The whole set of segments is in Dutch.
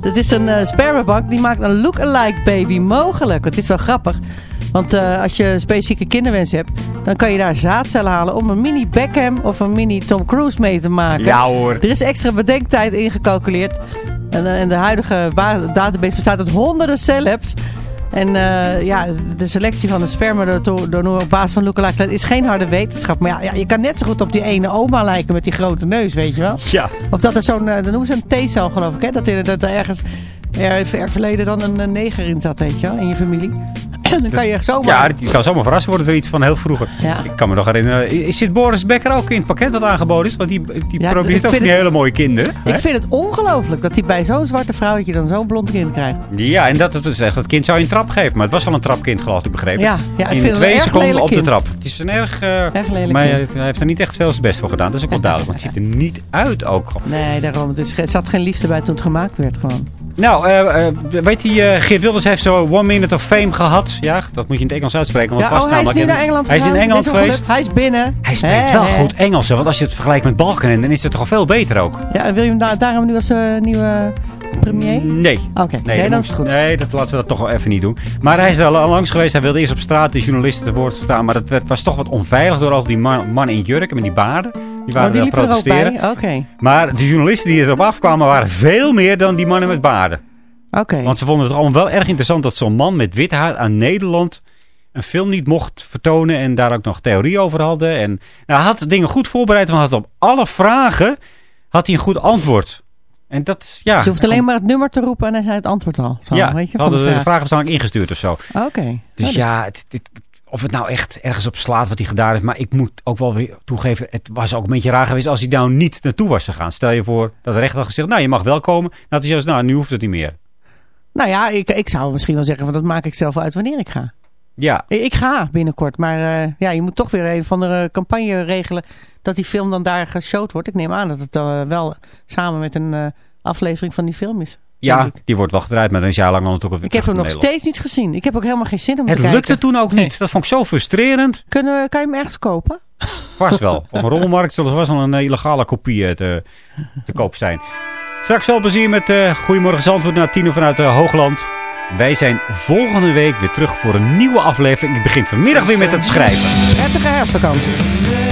Dat is een uh, spermabank die maakt een look-alike baby mogelijk. Het is wel grappig. Want uh, als je specifieke kinderwens hebt, dan kan je daar zaadcellen halen om een mini Beckham of een mini Tom Cruise mee te maken. Ja hoor. Er is extra bedenktijd ingecalculeerd. En, en de huidige database bestaat uit honderden celebs. En uh, ja, de selectie van de spermadonor op basis van lookalike, dat is geen harde wetenschap. Maar ja, ja, je kan net zo goed op die ene oma lijken met die grote neus, weet je wel. Ja. Of dat er zo'n, uh, dan noemen ze een T-cel geloof ik, hè? Dat er, dat er ergens er, er verleden dan een, een neger in zat, weet je wel, in je familie. dan kan je echt zomaar... Ja, die kan zomaar verrast worden door iets van heel vroeger. Ja. Ik kan me nog herinneren. Is dit Boris Becker ook in het pakket wat aangeboden is? Want die, die ja, probeert ook die hele mooie kinderen. Ik vind het ongelooflijk dat hij bij zo'n zwarte vrouwtje dan zo'n blond kind krijgt. Ja, en dat het dus echt, dat kind zou je een trap geven. Maar het was al een trapkind geloof ik begrepen. Ja, ja ik in vind twee seconden op de trap. Het is een erg... Uh, erg lelijk maar hij heeft er niet echt veel zijn best voor gedaan. Dat is ook wel duidelijk. Want het ziet er niet uit ook. Nee, daarom. Er zat geen liefde bij toen het gemaakt werd gewoon. Nou, uh, uh, weet je, uh, Geert Wilders heeft zo One Minute of Fame gehad. Ja, dat moet je in het Engels uitspreken. Want ja, was oh, hij is nu naar Engeland Hij is in Engeland geweest. Hij is binnen. Hij spreekt wel goed Engels. Hè, want als je het vergelijkt met Balkenende, dan is het toch al veel beter ook. Ja, en wil je hem da daarom nu als nieuwe premier? Nee. Oké, nee, dan is het goed. Nee, dat laten we dat toch wel even niet doen. Maar hij is er al langs geweest. Hij wilde eerst op straat de journalisten te woord staan. Maar het was toch wat onveilig door al die mannen man in jurken met die baarden. Die waren oh, die protesteren. Oké. Maar de journalisten die erop afkwamen waren veel meer dan die mannen met baarden. Okay. Want ze vonden het allemaal wel erg interessant dat zo'n man met wit haar aan Nederland een film niet mocht vertonen. En daar ook nog theorie over hadden. En nou, hij had dingen goed voorbereid. Want had op alle vragen had hij een goed antwoord. En dat, ja. Ze hoeft alleen maar het nummer te roepen en hij zei het antwoord al. Zo, ja, weet je, hadden de, de vragen waarschijnlijk ingestuurd of zo. Oké. Dus nou, ja, het, het, of het nou echt ergens op slaat wat hij gedaan heeft. Maar ik moet ook wel weer toegeven, het was ook een beetje raar geweest als hij nou niet naartoe was gegaan. Stel je voor dat de rechter had gezegd, nou je mag wel komen. Nou, zelfs, nou nu hoeft het niet meer. Nou ja, ik, ik zou misschien wel zeggen, van dat maak ik zelf uit wanneer ik ga. Ja. Ik ga binnenkort, maar uh, ja, je moet toch weer een van de campagne regelen dat die film dan daar geshowd wordt. Ik neem aan dat het uh, wel samen met een uh, aflevering van die film is. Ja, die wordt wel gedraaid, maar dan is jaar lang natuurlijk Ik heb hem nog steeds niet gezien. Ik heb ook helemaal geen zin om het te kijken. Het lukte toen ook niet. Dat vond ik zo frustrerend. Kunnen, kan je hem ergens kopen? Vast wel. Op een rommelmarkt zullen er vast wel een illegale kopie te, te koop zijn. Straks veel plezier met Goedemorgen Zandvoort naar Tino vanuit Hoogland. Wij zijn volgende week weer terug voor een nieuwe aflevering. Ik begin vanmiddag weer met het schrijven. Prettige herfstvakantie.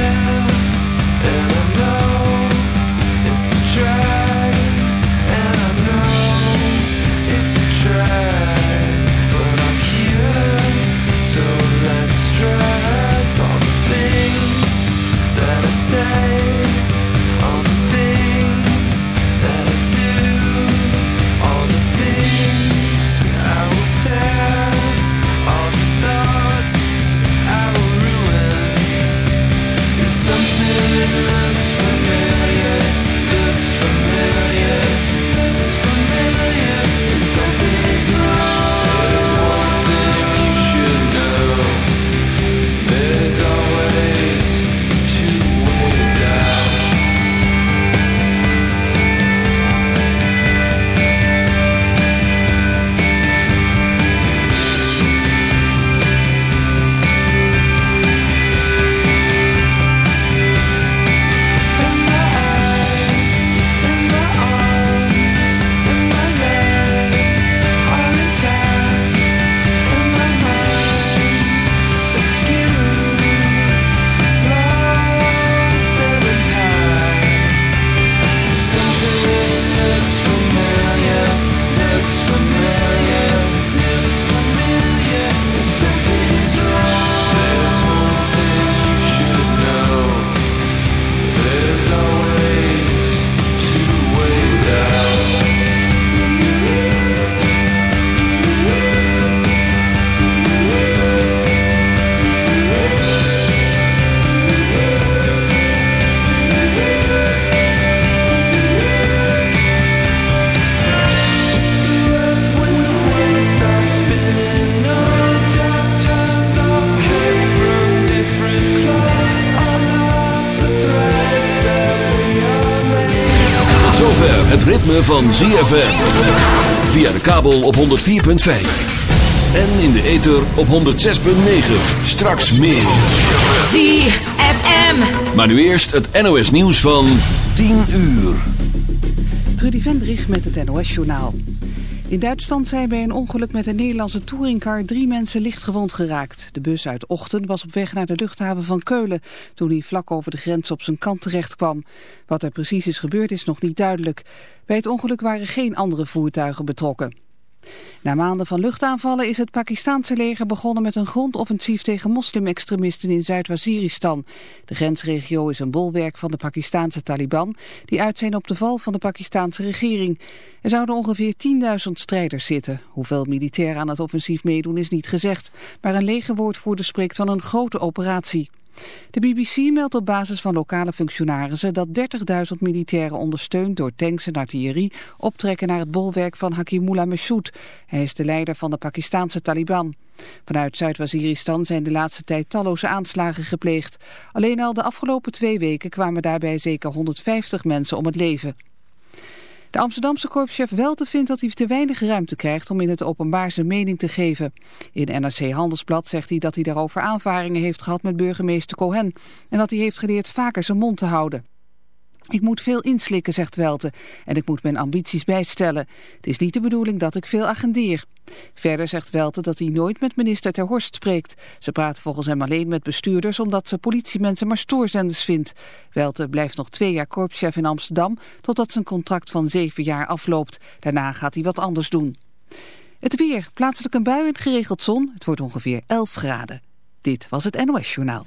Van ZFM. Via de kabel op 104.5. En in de ether op 106.9. Straks meer. ZFM. Maar nu eerst het NOS nieuws van 10 uur. Trudy Vendrich met het NOS journaal. In Duitsland zijn bij een ongeluk met een Nederlandse touringcar drie mensen licht gewond geraakt. De bus uit Ochten was op weg naar de luchthaven van Keulen toen hij vlak over de grens op zijn kant terecht kwam. Wat er precies is gebeurd is nog niet duidelijk. Bij het ongeluk waren geen andere voertuigen betrokken. Na maanden van luchtaanvallen is het Pakistanse leger begonnen met een grondoffensief tegen moslimextremisten in Zuid-Waziristan. De grensregio is een bolwerk van de Pakistanse Taliban die uit zijn op de val van de Pakistanse regering. Er zouden ongeveer 10.000 strijders zitten. Hoeveel militairen aan het offensief meedoen is niet gezegd, maar een legerwoordvoerder spreekt van een grote operatie. De BBC meldt op basis van lokale functionarissen dat 30.000 militairen ondersteund door tanks en artillerie optrekken naar het bolwerk van Hakimullah Massoud. Hij is de leider van de Pakistanse Taliban. Vanuit Zuid-Waziristan zijn de laatste tijd talloze aanslagen gepleegd. Alleen al de afgelopen twee weken kwamen daarbij zeker 150 mensen om het leven. De Amsterdamse korpschef Welte vindt dat hij te weinig ruimte krijgt om in het openbaar zijn mening te geven. In NRC Handelsblad zegt hij dat hij daarover aanvaringen heeft gehad met burgemeester Cohen en dat hij heeft geleerd vaker zijn mond te houden. Ik moet veel inslikken, zegt Welte, en ik moet mijn ambities bijstellen. Het is niet de bedoeling dat ik veel agendeer. Verder zegt Welte dat hij nooit met minister Ter Horst spreekt. Ze praat volgens hem alleen met bestuurders omdat ze politiemensen maar stoorzenders vindt. Welte blijft nog twee jaar korpschef in Amsterdam totdat zijn contract van zeven jaar afloopt. Daarna gaat hij wat anders doen. Het weer, plaatselijk een bui en geregeld zon. Het wordt ongeveer 11 graden. Dit was het NOS Journaal.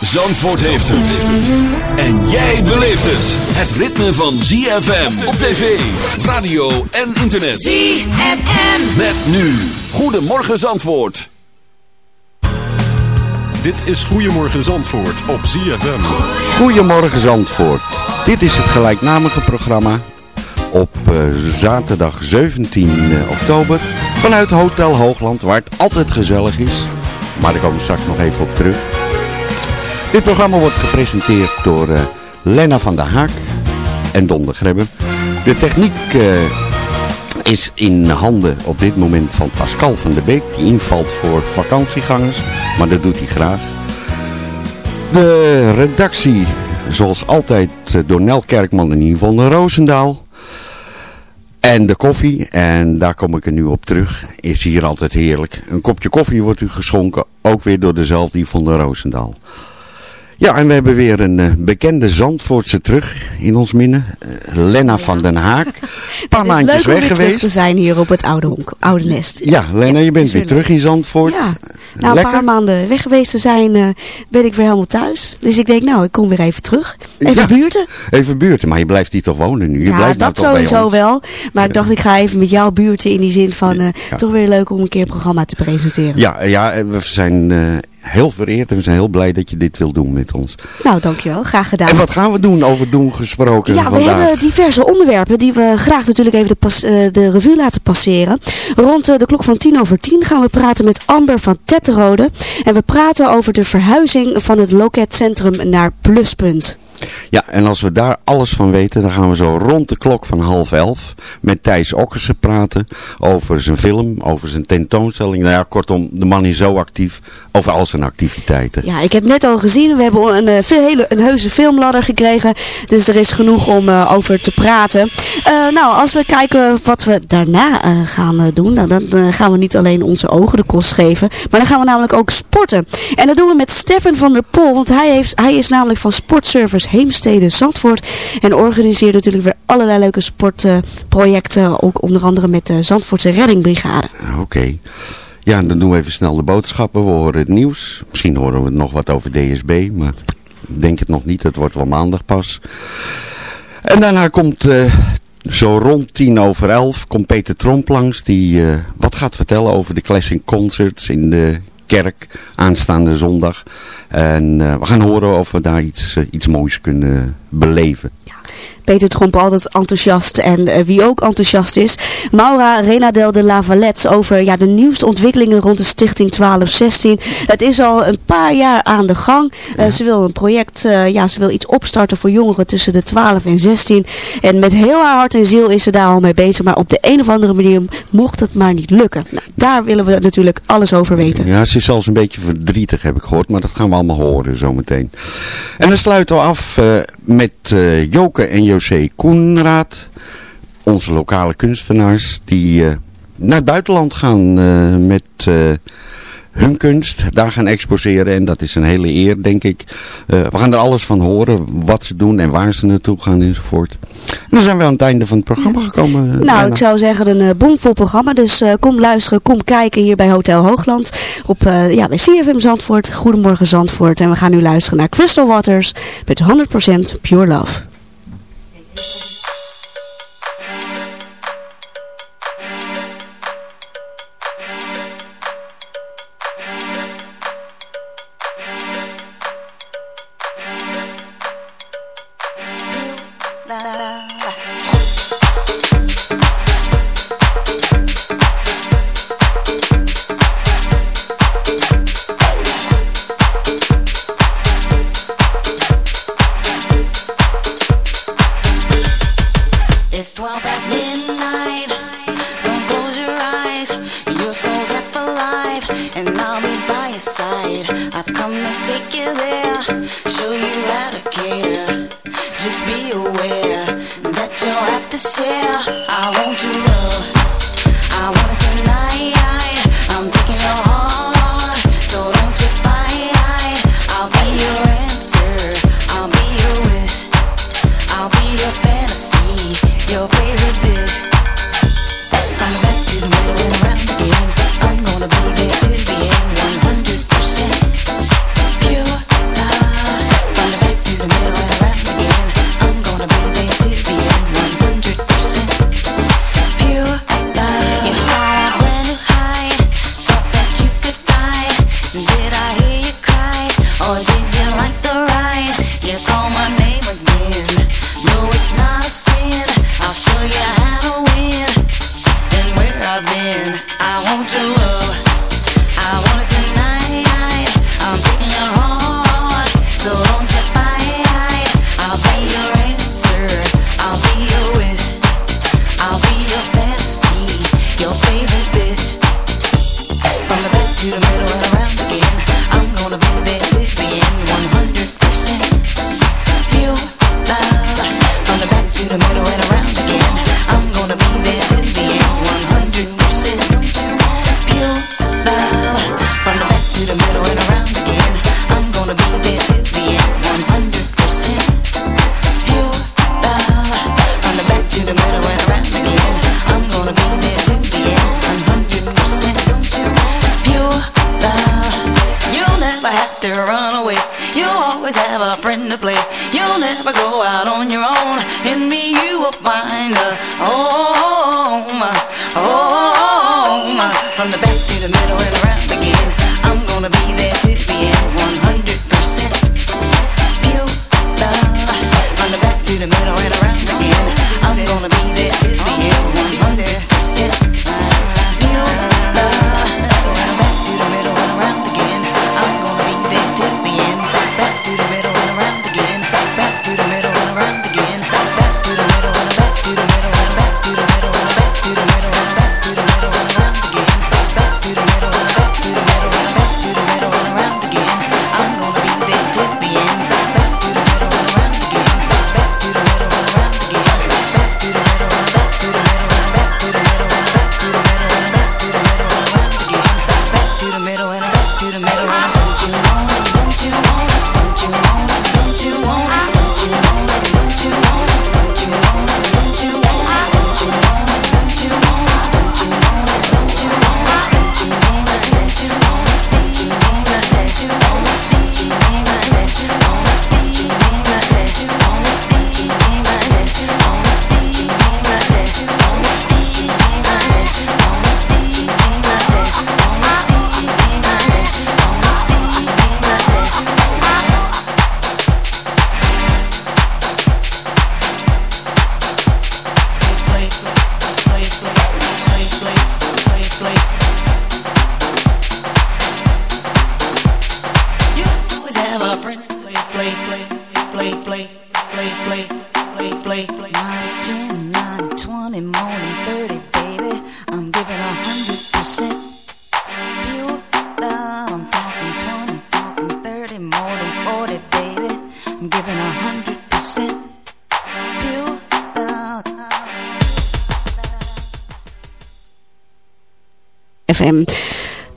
Zandvoort heeft het. En jij beleeft het. Het ritme van ZFM op tv, radio en internet. ZFM. Met nu. Goedemorgen Zandvoort. Dit is Goedemorgen Zandvoort op ZFM. Goedemorgen Zandvoort. Dit is het gelijknamige programma op eh, zaterdag 17 oktober vanuit Hotel Hoogland waar het altijd gezellig is. Maar daar komen we straks nog even op terug. Dit programma wordt gepresenteerd door uh, Lena van der Haak en Don de Grebbe. De techniek uh, is in handen op dit moment van Pascal van der Beek. Die invalt voor vakantiegangers, maar dat doet hij graag. De redactie, zoals altijd, uh, door Nel Kerkman en Yvonne Roosendaal. En de koffie, en daar kom ik er nu op terug, is hier altijd heerlijk. Een kopje koffie wordt u geschonken, ook weer door dezelfde Yvonne Roosendaal. Ja, en we hebben weer een uh, bekende Zandvoortse terug in ons midden. Uh, Lena ja. van den Haak. Een paar maandjes weg geweest. terug te zijn hier op het oude, honk, oude nest. Ja, Lena, ja, je bent weer terug in Zandvoort. Ja, nou, een paar maanden weg geweest te zijn, uh, ben ik weer helemaal thuis. Dus ik denk, nou, ik kom weer even terug. Even buurten. Even buurten, maar je blijft hier toch wonen nu? Je ja, blijft dat nou sowieso wel. Maar ik dacht, ik ga even met jou buurten in die zin van, toch weer leuk om een keer een programma te presenteren. Ja, ja we zijn heel vereerd en we zijn heel blij dat je dit wil doen met ons. Nou, dankjewel. Graag gedaan. En wat gaan we doen over doen gesproken Ja, vandaag? we hebben diverse onderwerpen die we graag natuurlijk even de, pas, uh, de revue laten passeren. Rond uh, de klok van tien over tien gaan we praten met Amber van Tetterode. En we praten over de verhuizing van het loketcentrum naar Pluspunt. Ja, en als we daar alles van weten, dan gaan we zo rond de klok van half elf met Thijs Okkersen praten over zijn film, over zijn tentoonstelling. Nou ja, kortom, de man is zo actief over al zijn activiteiten. Ja, ik heb net al gezien, we hebben een, eh, hele, een heuse filmladder gekregen. Dus er is genoeg om eh, over te praten. Eh, nou, als we kijken wat we daarna gaan doen, dan gaan we niet alleen onze ogen de kost geven. Maar dan gaan we namelijk ook sporten. En dat doen we met Stefan van der Pol, want hij, heeft, hij is namelijk van Sportservice Heemstede Zandvoort. En organiseert natuurlijk weer allerlei leuke sportprojecten, ook onder andere met de Zandvoortse Reddingbrigade. Oké. Ja, dan doen we even snel de boodschappen. We horen het nieuws. Misschien horen we nog wat over DSB, maar ik denk het nog niet. Het wordt wel maandag pas. En daarna komt eh, zo rond tien over elf komt Peter Tromp langs. Die eh, wat gaat vertellen over de Classic Concerts in de kerk aanstaande zondag. En eh, we gaan horen of we daar iets, eh, iets moois kunnen beleven. Peter Tromp altijd enthousiast en eh, wie ook enthousiast is. Maura Renadel de Lavalette over ja, de nieuwste ontwikkelingen rond de stichting 1216. Het is al een paar jaar aan de gang. Eh, Ze wil een project, eh, ja, ze wil iets opstarten voor jongeren tussen de 12 en 16. En met heel haar hart en ziel is ze daar al mee bezig. Maar op de een of andere manier mocht het maar niet lukken. Nou, daar willen we natuurlijk alles over weten. Ja, ze is zelfs een beetje verdrietig, heb ik gehoord. Maar dat gaan we allemaal horen zometeen. En dan sluiten we af met eh, En José Koenraad. Onze lokale kunstenaars die eh, naar het buitenland gaan eh, met eh, hun kunst. Daar gaan exposeren en dat is een hele eer, denk ik. We gaan er alles van horen. Wat ze doen en waar ze naartoe gaan enzovoort. En dan zijn we aan het einde van het programma gekomen. Nou, bijna. ik zou zeggen een uh, bomvol programma. Dus kom luisteren, kom kijken hier bij Hotel Hoogland. Op, eh, ja, bij CFM Zandvoort. Goedemorgen Zandvoort. En we gaan nu luisteren naar Crystal Waters met 100% Pure Love. Thank you. take it.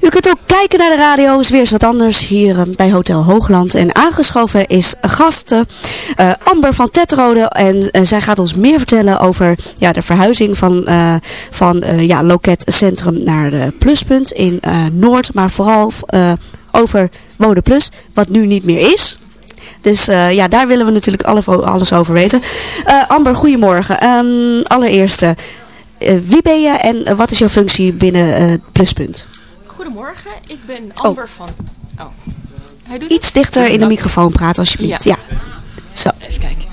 U kunt ook kijken naar de radio, is weer eens wat anders hier eh, bij Hotel Hoogland. En aangeschoven is gasten eh, Amber van Tetrode. En eh, zij gaat ons meer vertellen over ja, de verhuizing van, eh, van ja, Loket Centrum naar de Pluspunt in Noord. Maar vooral over Wonen Plus, wat nu niet meer is. Dus ja, daar willen we natuurlijk alle, alles over weten. Amber, goedemorgen. Ehm, allereerst, wie ben je en eh, wat is jouw functie binnen eh, Pluspunt? Goedemorgen, ik ben Amber van... Oh. Hij doet Iets het? dichter in de Dank. microfoon praten alsjeblieft. Ja. Zo. Even kijken.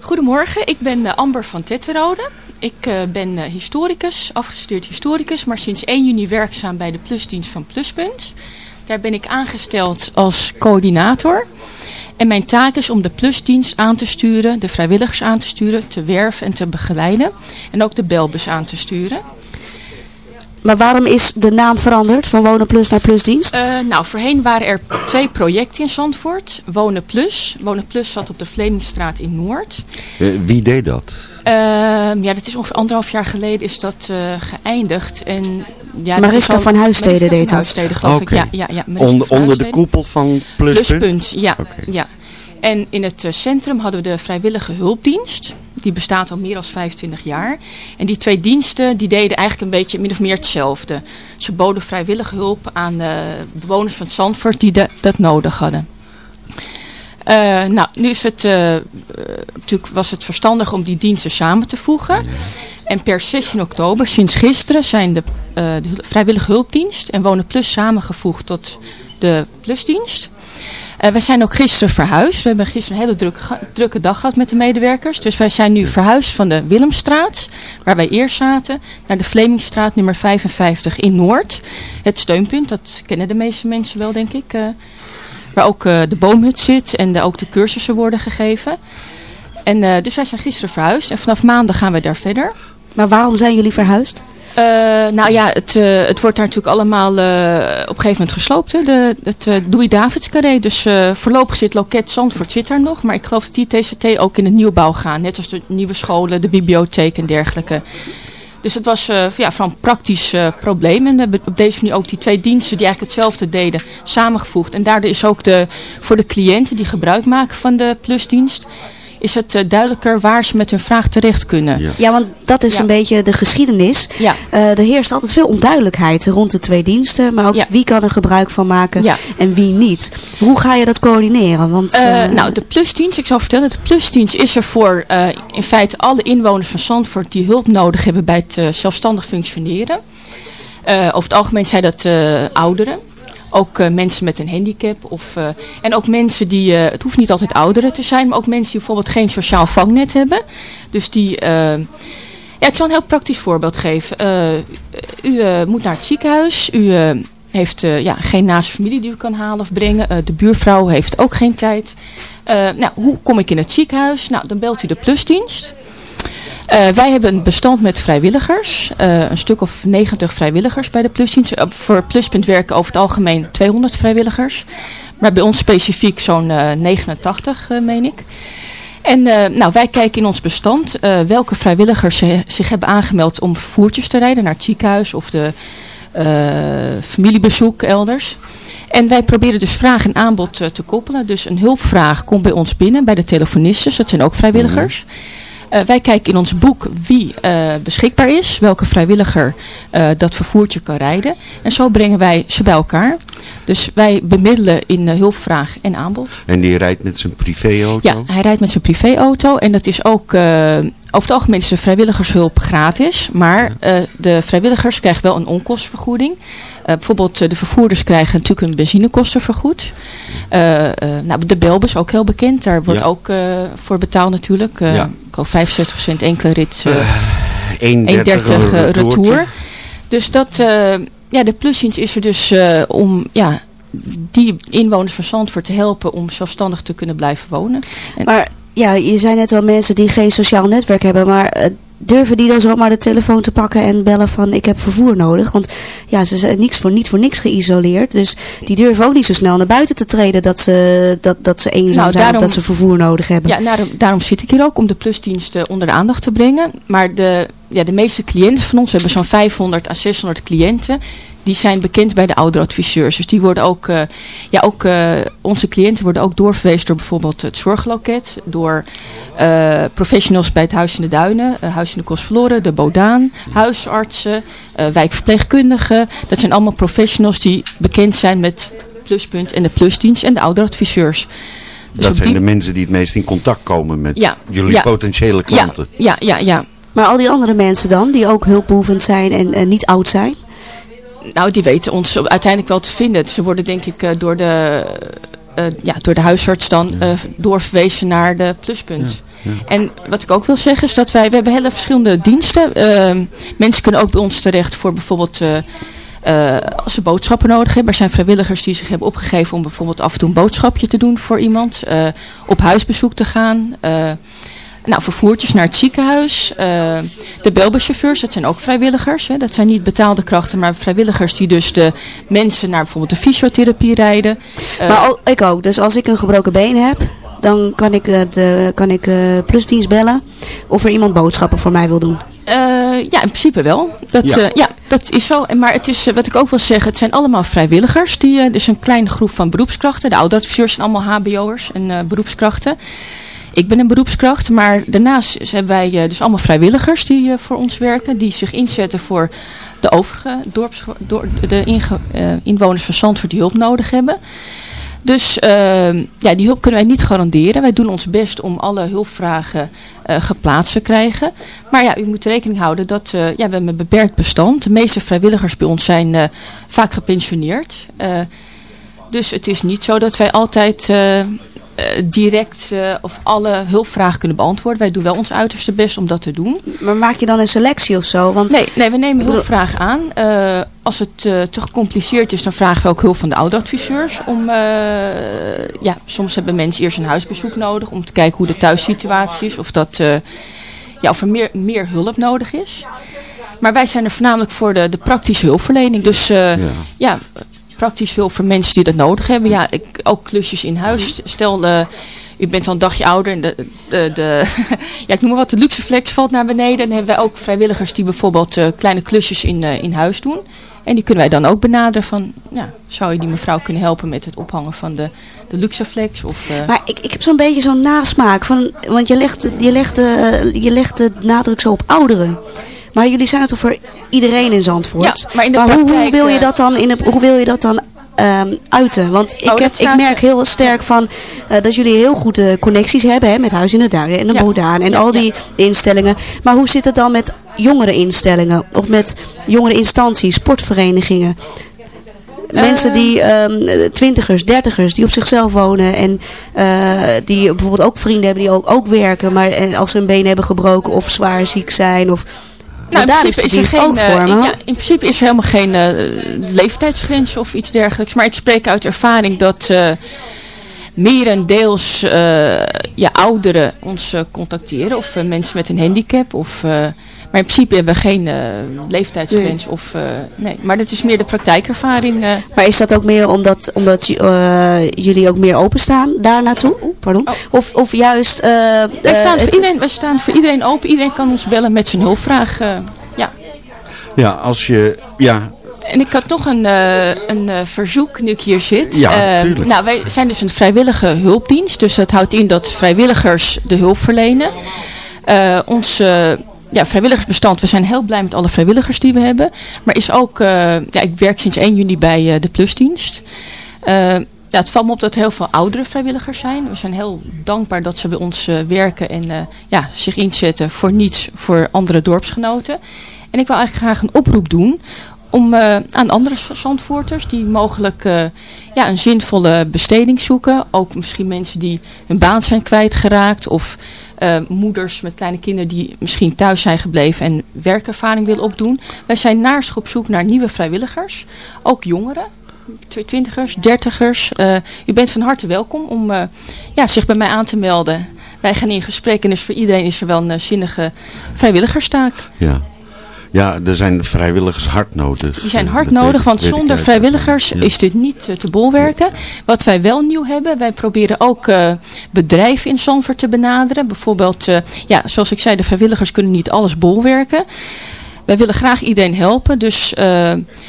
Goedemorgen, ik ben eh, Amber van Tetterode. Ik eh, ben eh, historicus, afgestudeerd historicus, maar sinds 1 juni werkzaam bij de plusdienst van Pluspunt. Daar ben ik aangesteld als coördinator. En mijn taak is om de plusdienst aan te sturen, de vrijwilligers aan te sturen, te werven en te begeleiden. En ook de belbus aan te sturen. Maar waarom is de naam veranderd van Wonen Plus naar Plusdienst? Eh, nou, voorheen waren er twee projecten in Zandvoort. Wonen Plus. Wonen Plus zat op de Vlemingstraat in Noord. Eh, wie deed dat? Ehm, ja, dat is ongeveer anderhalf jaar geleden is dat eh, geëindigd. En, ja, Mariska van Huisstede Mariska deed van dat. Huisstede, geloof Oké. ik. Ja, ja, ja, Onder, onder de koepel van Pluspunt? Pluspunt, ja, ja. En in het eh, centrum hadden we de vrijwillige hulpdienst. Die bestaat al meer dan 25 jaar. En die twee diensten die deden eigenlijk een beetje min of meer hetzelfde. Ze boden vrijwillige hulp aan eh, bewoners van Zandvoort die de- dat nodig hadden. Eh, nou, nu is het, natuurlijk was het verstandig om die diensten samen te voegen. En per 16 oktober, sinds gisteren, zijn de, eh, de vrijwillige hulpdienst en Wonen Plus samengevoegd tot de plusdienst. Eh wij zijn ook gisteren verhuisd. We hebben gisteren een hele drukke dag gehad met de medewerkers. Dus wij zijn nu verhuisd van de Willemstraat, waar wij eerst zaten, naar de Vlemingstraat nummer 55 in Noord. Het steunpunt, dat kennen de meeste mensen wel, denk ik. eh, waar ook de boomhut zit en ook de cursussen worden gegeven. En, dus wij zijn gisteren verhuisd en vanaf maandag gaan we daar verder. Maar waarom zijn jullie verhuisd? Eh, nou ja, het, eh, het wordt daar natuurlijk allemaal eh, op een gegeven moment gesloopt. Hè? De, het uh, Louis Davids carré. Dus voorlopig zit Loket Zandvoort zit daar nog. Maar ik geloof dat die TCT ook in de nieuwbouw gaan. Net als de nieuwe scholen, de bibliotheek en dergelijke. Dus het was ja, van praktisch probleem. En we hebben op deze manier ook die twee diensten die eigenlijk hetzelfde deden samengevoegd. En daardoor is ook de, voor de cliënten die gebruik maken van de plusdienst... is het eh, duidelijker waar ze met hun vraag terecht kunnen. Ja, want dat is Ja. een beetje de geschiedenis. Ja. Eh, er heerst altijd veel onduidelijkheid rond de twee diensten. Maar ook Ja. wie kan er gebruik van maken Ja. en wie niet. Hoe ga je dat coördineren? Want, Eh, nou, de plusdienst, ik zal vertellen, de plusdienst is er voor eh, in feite alle inwoners van Zandvoort die hulp nodig hebben bij het eh, zelfstandig functioneren. Eh, over het algemeen zijn dat eh, ouderen. Ook eh, mensen met een handicap. Of, eh, en ook mensen die, eh, het hoeft niet altijd ouderen te zijn, maar ook mensen die bijvoorbeeld geen sociaal vangnet hebben. Dus die, ja, ik zal een heel praktisch voorbeeld geven. U moet naar het ziekenhuis. U heeft ja, geen naaste familie die u kan halen of brengen. De buurvrouw heeft ook geen tijd. Nou, hoe kom ik in het ziekenhuis? Nou, dan belt u de plusdienst. Eh, wij hebben een bestand met vrijwilligers. Eh, een stuk of 90 vrijwilligers bij de plusdienst. Eh, voor Pluspunt werken over het algemeen 200 vrijwilligers. Maar bij ons specifiek zo'n eh, 89, eh, meen ik. En nou, wij kijken in ons bestand welke vrijwilligers zich, hebben aangemeld om vervoertjes te rijden naar het ziekenhuis of de familiebezoek elders. En wij proberen dus vraag en aanbod te koppelen. Dus een hulpvraag komt bij ons binnen, bij de telefonisten. Dat zijn ook vrijwilligers. Eh, wij kijken in ons boek wie eh, beschikbaar is, welke vrijwilliger eh, dat vervoertje kan rijden. En zo brengen wij ze bij elkaar. Dus wij bemiddelen in eh, hulpvraag en aanbod. En die rijdt met zijn privéauto? Ja, hij rijdt met zijn privéauto en dat is ook, eh, over het algemeen is de vrijwilligershulp gratis, maar eh, de vrijwilligers krijgen wel een onkostenvergoeding. Eh, bijvoorbeeld eh, de vervoerders krijgen natuurlijk een benzinekosten vergoed. Eh, eh, nou, de Belbus, ook heel bekend, daar wordt Ja. ook eh, voor betaald natuurlijk. Eh Ja. Ik geloof 65 cent enkele rit, eh, 1,30 1,30 eh, retourtje. retour. Dus dat, eh, ja, de plusdienst is er dus eh, om ja, die inwoners van Zandvoort te helpen om zelfstandig te kunnen blijven wonen. En- Maar ja, je zei net al mensen die geen sociaal netwerk hebben. Maar durven die dan zomaar de telefoon te pakken en bellen van ik heb vervoer nodig? Want ja, ze zijn niks voor, niet voor niks geïsoleerd. Dus die durven ook niet zo snel naar buiten te treden dat ze, dat, dat ze eenzaam Nou, zijn daarom- of dat ze vervoer nodig hebben. Ja, daarom, daarom zit ik hier ook om de plusdiensten onder de aandacht te brengen. Maar de, ja, de meeste cliënten van ons, we hebben zo'n 500 à 600 cliënten, die zijn bekend bij de ouderadviseurs. Dus die worden ook, eh, ja, ook eh, onze cliënten worden ook doorverwezen door bijvoorbeeld het zorgloket, door eh, professionals bij het Huis in de Duinen, Huis in de Kostverloren, de Bodaan, huisartsen, eh, wijkverpleegkundigen. Dat zijn allemaal professionals die bekend zijn met Pluspunt en de Plusdienst en de ouderadviseurs. Dus dat zijn die- de mensen die het meest in contact komen met Ja, jullie ja. potentiële klanten. Ja, ja, ja. Maar al die andere mensen dan, die ook hulpbehoevend zijn en, en niet oud zijn? Nou, die weten ons uiteindelijk wel te vinden. Ze worden denk ik eh, door, de, eh, ja, door de huisarts dan eh, doorverwezen naar de pluspunt. En wat ik ook wil zeggen is dat wij, we hebben hele verschillende diensten. Ehm, mensen kunnen ook bij ons terecht voor bijvoorbeeld eh, eh, als ze boodschappen nodig hebben. Er zijn vrijwilligers die zich hebben opgegeven om bijvoorbeeld af en toe een boodschapje te doen voor iemand. eh, op huisbezoek te gaan. eh, nou, vervoertjes naar het ziekenhuis. eh, de belbuschauffeurs, dat zijn ook vrijwilligers. Hè. Dat zijn niet betaalde krachten, maar vrijwilligers die dus de mensen naar bijvoorbeeld de fysiotherapie rijden. Eh, maar ook, ik ook. Dus als ik een gebroken been heb, dan kan ik, eh, de, kan ik eh, plusdienst bellen of er iemand boodschappen voor mij wil doen. Eh, ja, in principe wel. Dat, Ja. ja. ja, dat is zo. Maar het is, wat ik ook wil zeggen, het zijn allemaal vrijwilligers. Die, dus een kleine groep van beroepskrachten. De ouderadviseurs zijn allemaal hbo'ers en eh, beroepskrachten. Ik ben een beroepskracht, maar daarnaast hebben wij eh, dus allemaal vrijwilligers die eh, voor ons werken. Die zich inzetten voor de overige dorps, de eh, inwoners van Zandvoort die hulp nodig hebben. Dus ehm, ja, die hulp kunnen wij niet garanderen. Wij doen ons best om alle hulpvragen geplaatst te krijgen. Maar ja, u moet rekening houden dat ja, we hebben een beperkt bestand. De meeste vrijwilligers bij ons zijn vaak gepensioneerd. Dus het is niet zo dat wij altijd direct eh, of alle hulpvragen kunnen beantwoorden. Wij doen wel ons uiterste best om dat te doen. Maar maak je dan een selectie of zo? Want Nee, nee we nemen hulpvragen aan. Eh, als het eh, te gecompliceerd is, dan vragen we ook hulp van de ouderadviseurs. Om, eh, ja, soms hebben mensen eerst een huisbezoek nodig om te kijken hoe de thuissituatie is. Of, dat, eh, ja, of er meer, meer hulp nodig is. Maar wij zijn er voornamelijk voor de, de praktische hulpverlening. Dus eh, ja. Praktische hulp voor mensen die dat nodig hebben. Ja, ik, ook klusjes in huis. Stel, eh, u bent al een dagje ouder en de, de, de ja, ik noem maar wat, de luxeflex valt naar beneden. Dan hebben wij ook vrijwilligers die bijvoorbeeld eh, kleine klusjes in, eh, in huis doen. En die kunnen wij dan ook benaderen van, ja, zou je die mevrouw kunnen helpen met het ophangen van de, de luxeflex? Of, Maar ik, ik heb zo'n beetje zo'n nasmaak. Van, want je legt, je, legt, de- je legt de nadruk zo op ouderen. Maar jullie zijn het toch voor iedereen in Zandvoort? Ja, maar in de hoe, wil je eh, dat dan, in de, hoe wil je dat dan ehm, uiten? Want ik, Oh, dat heb, ik merk heel sterk van, eh, dat jullie heel goede connecties hebben hè, met Huis in de Duinen en de Ja. Bodaan en Ja, al die instellingen. Maar hoe zit het dan met jongere instellingen of met jongere instanties, sportverenigingen? Mensen die ehm, twintigers, dertigers, die op zichzelf wonen en eh, die bijvoorbeeld ook vrienden hebben die ook, ook werken, maar eh, als ze een been hebben gebroken of zwaar ziek zijn of... Nou, daar is is er geen, ook voor, eh, hè? ja, in principe is er helemaal geen eh, leeftijdsgrens of iets dergelijks. Maar ik spreek uit ervaring dat eh merendeels ja, ouderen ons contacteren. Of mensen met een handicap. Of, maar in principe hebben we geen eh, leeftijdsgrens. Of, eh, nee. Maar dat is meer de praktijkervaring. eh. Maar is dat ook meer omdat, omdat jullie ook meer openstaan daar naartoe? Oeh, pardon. Of, of juist... eh, wij, staan voor iedereen, wij staan voor iedereen open. Iedereen kan ons bellen met zijn hulpvraag. eh, ja. Ja, als je... Ja, En ik had nog een, eh, een verzoek nu ik hier zit. Ja, tuurlijk. nou, wij zijn dus een vrijwillige hulpdienst. Dus dat houdt in dat vrijwilligers de hulp verlenen. Eh, ons eh, ja, vrijwilligersbestand, we zijn heel blij met alle vrijwilligers die we hebben. Maar is ook, eh, ja, ik werk sinds 1 juni bij eh, de Plusdienst. Eh, ja, het valt me op dat er heel veel oudere vrijwilligers zijn. We zijn heel dankbaar dat ze bij ons werken en ja, zich inzetten voor niets voor andere dorpsgenoten. En ik wil eigenlijk graag een oproep doen om aan andere zandvoorters die mogelijk ja, een zinvolle besteding zoeken. Ook misschien mensen die hun baan zijn kwijtgeraakt of eh, moeders met kleine kinderen die misschien thuis zijn gebleven en werkervaring willen opdoen. Wij zijn naast op zoek naar nieuwe vrijwilligers, ook jongeren. tw- Twintigers, dertigers. Eh, u bent van harte welkom om eh, ja, zich bij mij aan te melden wij gaan in gesprek en dus voor iedereen is er wel een zinnige vrijwilligerstaak. Ja. Ja, er zijn vrijwilligers hard nodig. Die zijn hard weet nodig, want zonder vrijwilligers is dit niet eh, te bolwerken. Wat wij wel nieuw hebben, wij proberen ook eh, bedrijven in Zandvoort te benaderen. Bijvoorbeeld, eh, ja, zoals ik zei, de vrijwilligers kunnen niet alles bolwerken. Wij willen graag iedereen helpen, dus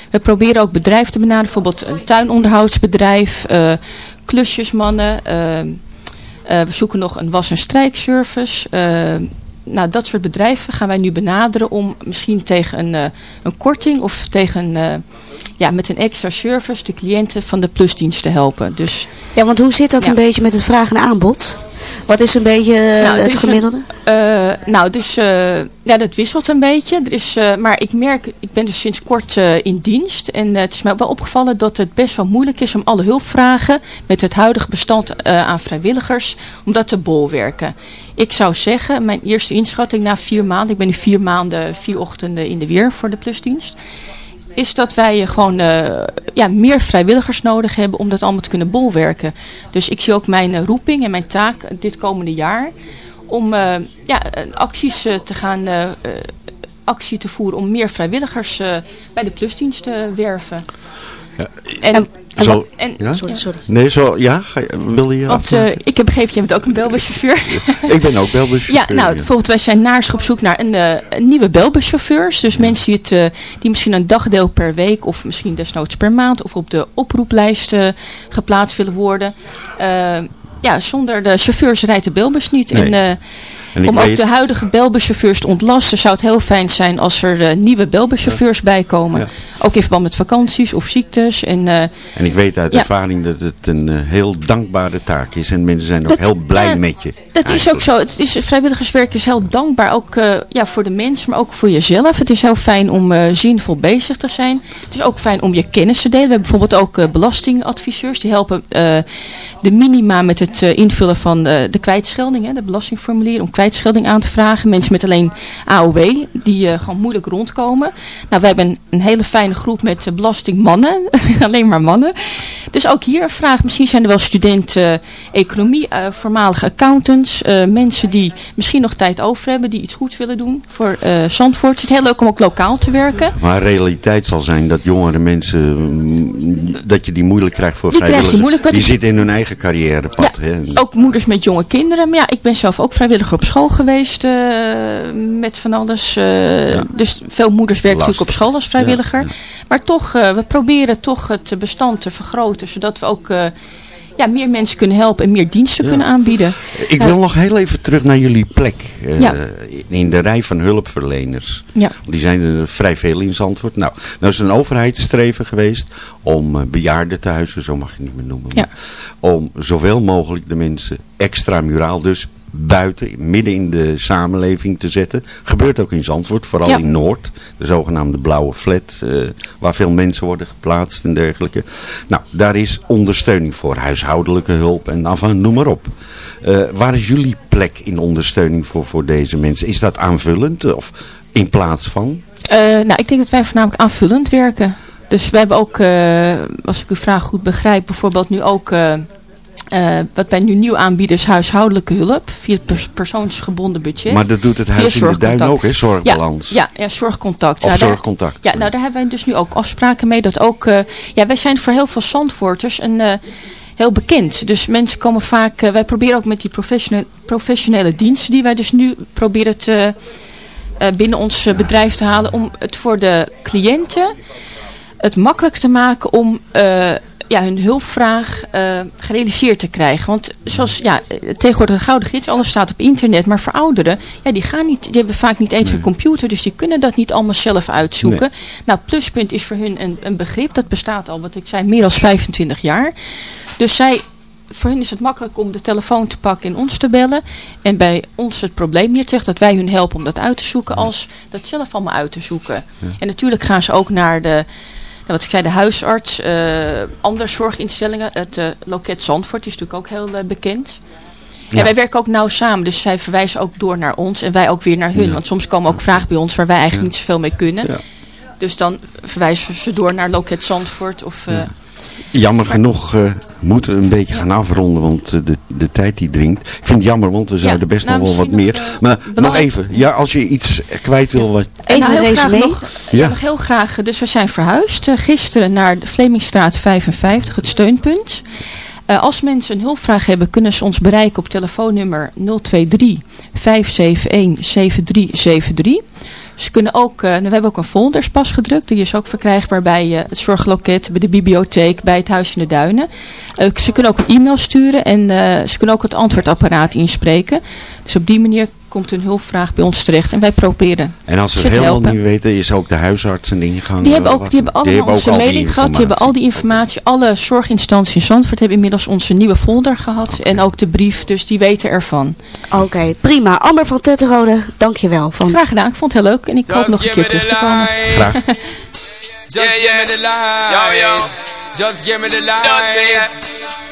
we proberen ook bedrijven te benaderen. Bijvoorbeeld een tuinonderhoudsbedrijf, klusjesmannen. we zoeken nog een was- en strijkservice. Nou, dat soort bedrijven gaan wij nu benaderen om misschien tegen een, eh, een korting of tegen, eh, ja, met een extra service de cliënten van de plusdienst te helpen. Dus, Ja, want hoe zit dat Ja. een beetje met het vraag en aanbod? Wat is een beetje eh, Nou, het een- gemiddelde? nou, dus, ja, dat wisselt een beetje. Er is, maar ik merk, ik ben dus sinds kort in dienst. En het is mij ook wel opgevallen dat het best wel moeilijk is om alle hulpvragen met het huidige bestand aan vrijwilligers, om dat te bolwerken. Ik zou zeggen, mijn eerste inschatting na vier maanden, ik ben nu vier maanden, vier ochtenden in de weer voor de plusdienst, is dat wij gewoon eh, ja, meer vrijwilligers nodig hebben om dat allemaal te kunnen bolwerken. Dus ik zie ook mijn eh, roeping en mijn taak dit komende jaar om eh, ja, acties te gaan actie te voeren om meer vrijwilligers eh, bij de plusdienst te werven. Ja, En, en, Zo, en- ja? Sorry, sorry. Nee, zo, ja, ga je, wilde je want eh, ik heb begrepen, jij bent ook een belbuschauffeur. Ik ben ook belbuschauffeur. Ja, nou, bijvoorbeeld wij zijn naars op zoek naar een, eh, een nieuwe belbuschauffeurs. Dus mensen die, het, eh, die misschien een dagdeel per week of misschien desnoods per maand of op de oproeplijst eh, geplaatst willen worden. Ja, zonder de chauffeurs rijdt de belbus niet. Nee. En, En om ook de huidige belbuschauffeurs te ontlasten zou het heel fijn zijn als er eh, nieuwe belbuschauffeurs bij komen. Ja. Ook in verband met vakanties of ziektes. En, eh, En ik weet uit Ja. ervaring dat het een eh, heel dankbare taak is. En mensen zijn ook Dat- heel blij met je. Dat is ook zo. Het is, vrijwilligerswerk is heel dankbaar. Ook ja, voor de mensen, maar ook voor jezelf. Het is heel fijn om zinvol bezig te zijn. Het is ook fijn om je kennis te delen. We hebben bijvoorbeeld ook belastingadviseurs. Die helpen de minima met het eh, invullen van eh, de kwijtschelding. Hè, de belastingformulier om kwijtschelding aan te vragen. Mensen met alleen AOW. Die eh, gewoon moeilijk rondkomen. Nou, wij hebben een, hele fijne groep met belastingmannen. alleen maar mannen. Dus ook hier een vraag. Misschien zijn er wel studenten eh, economie, eh, voormalige accountants. eh, mensen die misschien nog tijd over hebben. Die iets goeds willen doen voor eh Zandvoort. Het is heel leuk om ook lokaal te werken. Maar realiteit zal zijn dat jongere mensen, mm, dat je die moeilijk krijgt voor Die vrijwilligers. moeilijk, want die ik- zitten in hun eigen carrièrepad. hè. Ook moeders met jonge kinderen. Maar ja, ik ben zelf ook vrijwilliger op school geweest. met van alles. Dus veel moeders werken natuurlijk op school als vrijwilliger. Maar toch, we proberen toch het bestand te vergroten. Zodat we ook eh, ja, meer mensen kunnen helpen en meer diensten kunnen aanbieden. Ik wil nog heel even terug naar jullie plek. eh, Ja. In de rij van hulpverleners. Ja. Die zijn er vrij veel in Zandvoort. Nou, nou is een overheidsstreven geweest om eh, bejaardentehuizen, zo mag je het niet meer noemen. Maar Om zoveel mogelijk de mensen extramuraal, dus buiten, midden in de samenleving te zetten. Gebeurt ook in Zandvoort, vooral Ja. in Noord. De zogenaamde blauwe flat, eh, waar veel mensen worden geplaatst en dergelijke. Nou, daar is ondersteuning voor, huishoudelijke hulp en enfin, noem maar op. Eh, waar is jullie plek in ondersteuning voor, voor deze mensen? Is dat aanvullend of in plaats van? Eh, nou, ik denk dat wij voornamelijk aanvullend werken. Dus we hebben ook, als ik uw vraag goed begrijp, bijvoorbeeld nu ook... eh, wat wij nu nieuw aanbieden is huishoudelijke hulp. Via het pers- persoonsgebonden budget. Maar dat doet het Huis in de Duin ook, hè? Zorgbalans. Ja, ja, ja zorgcontact. Of Nou, daar- zorgcontact, Ja, nou daar hebben wij dus nu ook afspraken mee. Dat ook, eh, ja, wij zijn voor heel veel Zandvoorters een... eh, heel bekend. Dus mensen komen vaak... wij proberen ook met die professionele, professionele diensten... die wij dus nu proberen te, binnen ons bedrijf te halen... om het voor de cliënten het makkelijk te maken om ja, hun hulpvraag eh, gerealiseerd te krijgen. Want zoals ja, tegenwoordig de Gouden Gids, alles staat op internet. Maar voor ouderen, ja, die, gaan niet, die hebben vaak niet eens een computer. Dus die kunnen dat niet allemaal zelf uitzoeken. Nou, Pluspunt is voor hun een, een begrip. Dat bestaat al, wat ik zei, meer dan 25 jaar. Dus zij voor hen is het makkelijk om de telefoon te pakken en ons te bellen. En bij ons het probleem te leggen dat wij hun helpen om dat uit te zoeken. Als dat zelf allemaal uit te zoeken. En natuurlijk gaan ze ook naar de, wat ik zei, de huisarts. eh, andere zorginstellingen. Het eh, loket Zandvoort is natuurlijk ook heel eh, bekend. Ja. En wij werken ook nauw samen. Dus zij verwijzen ook door naar ons. En wij ook weer naar hun. Ja. Want soms komen ook vragen bij ons waar wij eigenlijk niet zoveel mee kunnen. Ja. Dus dan verwijzen ze door naar loket Zandvoort. Of, Jammer genoeg eh, moeten we een beetje gaan afronden, want eh, de, de tijd die dringt. Ik vind het jammer, want we zouden best nou, nog wel wat meer. eh, maar nog even, ja, als je iets kwijt wil, wat, En nou, heel graag nog, Ja. nog heel graag. Dus we zijn verhuisd gisteren naar de Vlemingstraat 55, het steunpunt. Eh, als mensen een hulpvraag hebben, kunnen ze ons bereiken op telefoonnummer 023 571 7373. Ze kunnen ook, eh, we hebben ook een folders pas gedrukt. Die is ook verkrijgbaar bij eh, het zorgloket, bij de bibliotheek, bij het Huis in de Duinen. Eh, ze kunnen ook een e-mail sturen en ze kunnen ook het antwoordapparaat inspreken. Dus op die manier komt hun hulpvraag bij ons terecht en wij proberen en als we ze het helemaal helpen. niet weten, is ook de huisarts een ingang. Die hebben ook, die hebben allemaal hebben onze ook al die mailing gehad. Die hebben al die informatie. Alle zorginstanties in Zandvoort hebben inmiddels onze nieuwe folder gehad. En ook de brief, dus die weten ervan. Oké, prima. Amber van Tetterode, dankjewel. Van... Graag gedaan. Ik vond het heel leuk. En ik hoop nog een keer terug te komen. Graag. Just give me the light. Yo, yo. Just give me the light.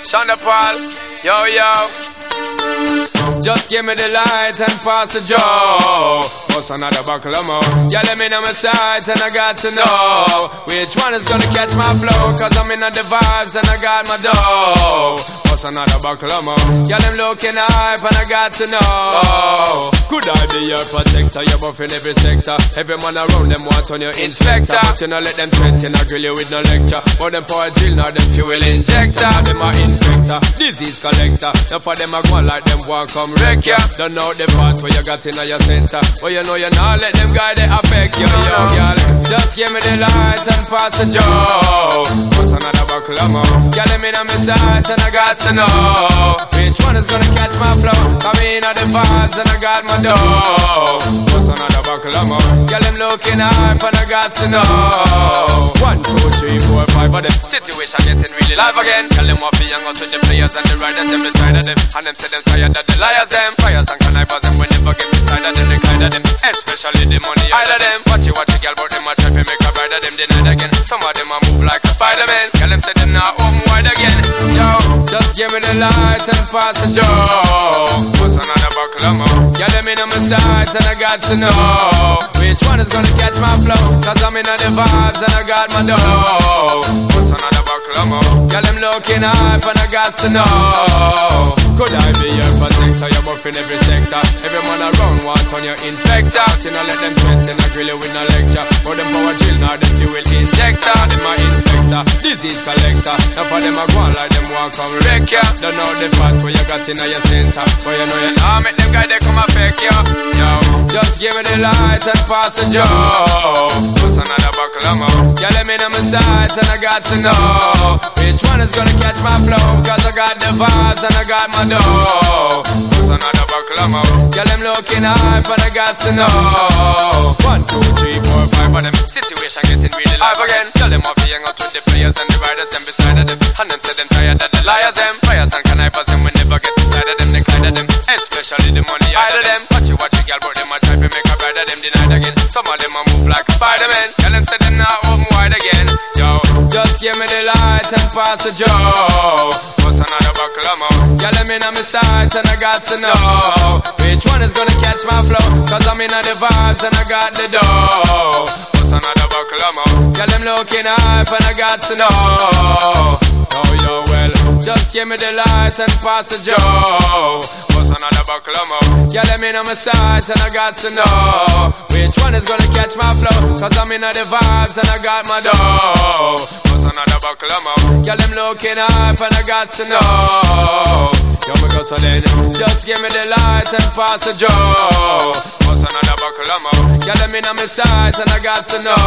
Shonda Paul. Yo, yo. Just give me the light and pass the joe. What's another buckle of more? Yeah, let me know my sides and I got to know which one is gonna catch my flow. Cause I'm in the vibes and I got my dough. What's another buckle of more? Yeah, them looking hype and I got to know. Could I be your protector? You're buff in every sector. Every man around them want on your inspector. But you know, let them threaten, I grill you with no lecture. But them for a drill, now them fuel injector. Them a infector, disease collector. Now for them, I go like them want come wreck ya. Don't know the part where you got in your center. But you know you not let them guide they affect you, yo, girl. Just give me the light and pass the joe. What's another buckle of more? Girl, me know my sight and I got to know which one is gonna catch my flow. Come in the vibes and I got my dough. What's another buckle of more? Girl, them looking hype and I got to know. One, two, three, four, five of them. Situation getting really live again. Tell them what young out to the players and the riders them beside of them. And them say them tired of the liars them. Fires and connivers them when they forget inside of them. They kind of them. Especially the money out of them. Watch it, watch it, girl, but them a try to make a bride of them denied again. Some of them a move like a Spider-Man. Tell them say them not home wide again. Yo, just give me the light and pass the joke. What's another buckle more? Yeah, them in on my sides and I got to know which one is gonna catch my flow. Cause I'm in the vibes and I got my dough. What's another buckle more? Yeah, them looking hype and I got to know. Could I be your protector? You're buff in every sector. Every man around want on your inspector. You know, let them threaten, I grill you with no lecture. But them power chill, now that them fuel injector. Them a infector, disease collector. Now for them I go on like them want come wreck ya. Don't know the part where you got in your center. But you know you nah make them guy they come affect you. Yo, just give me the light and pass the joe. What's another buckle of more? Yeah, let me know my sides and I got to know which one is gonna catch my flow. Cause I got the vibes and I got my dough. What's another buckle of more? Yeah, them looking hype and I got to know. One, two, three, four, five of them. Situation getting really live again. Tell them off the hang out with the players and the riders them beside of them. And them say them tired of the liars them. Fires and connivers them we never get inside of them. They kind of them. Especially the money out of them. Watch it, watch it, girl, but them a try to make a of them denied again. Some of them a move like a Spider-Man. Tell them say them not open wide again. Yo, just give me the light and pass the joe. What's another buckle of more? Yeah, let me know my sights and I got to know which one is gonna catch my flow. Cause I'm in the vibes and I got the dough. What's another buckle of more? Them looking hype and I got to know. Oh, yo, well, just give me the light and pass the joe. What's another buckle of more? Let me know my sights and I got to know which one is gonna catch my flow. Cause I'm in the vibes and I got my dough. What's another buckle of more? Yeah, them looking hype and I got to know. Yo, go so then, just give me the light and pass the joe. What's another buckle of more? Yeah, let me know my sights and I got to know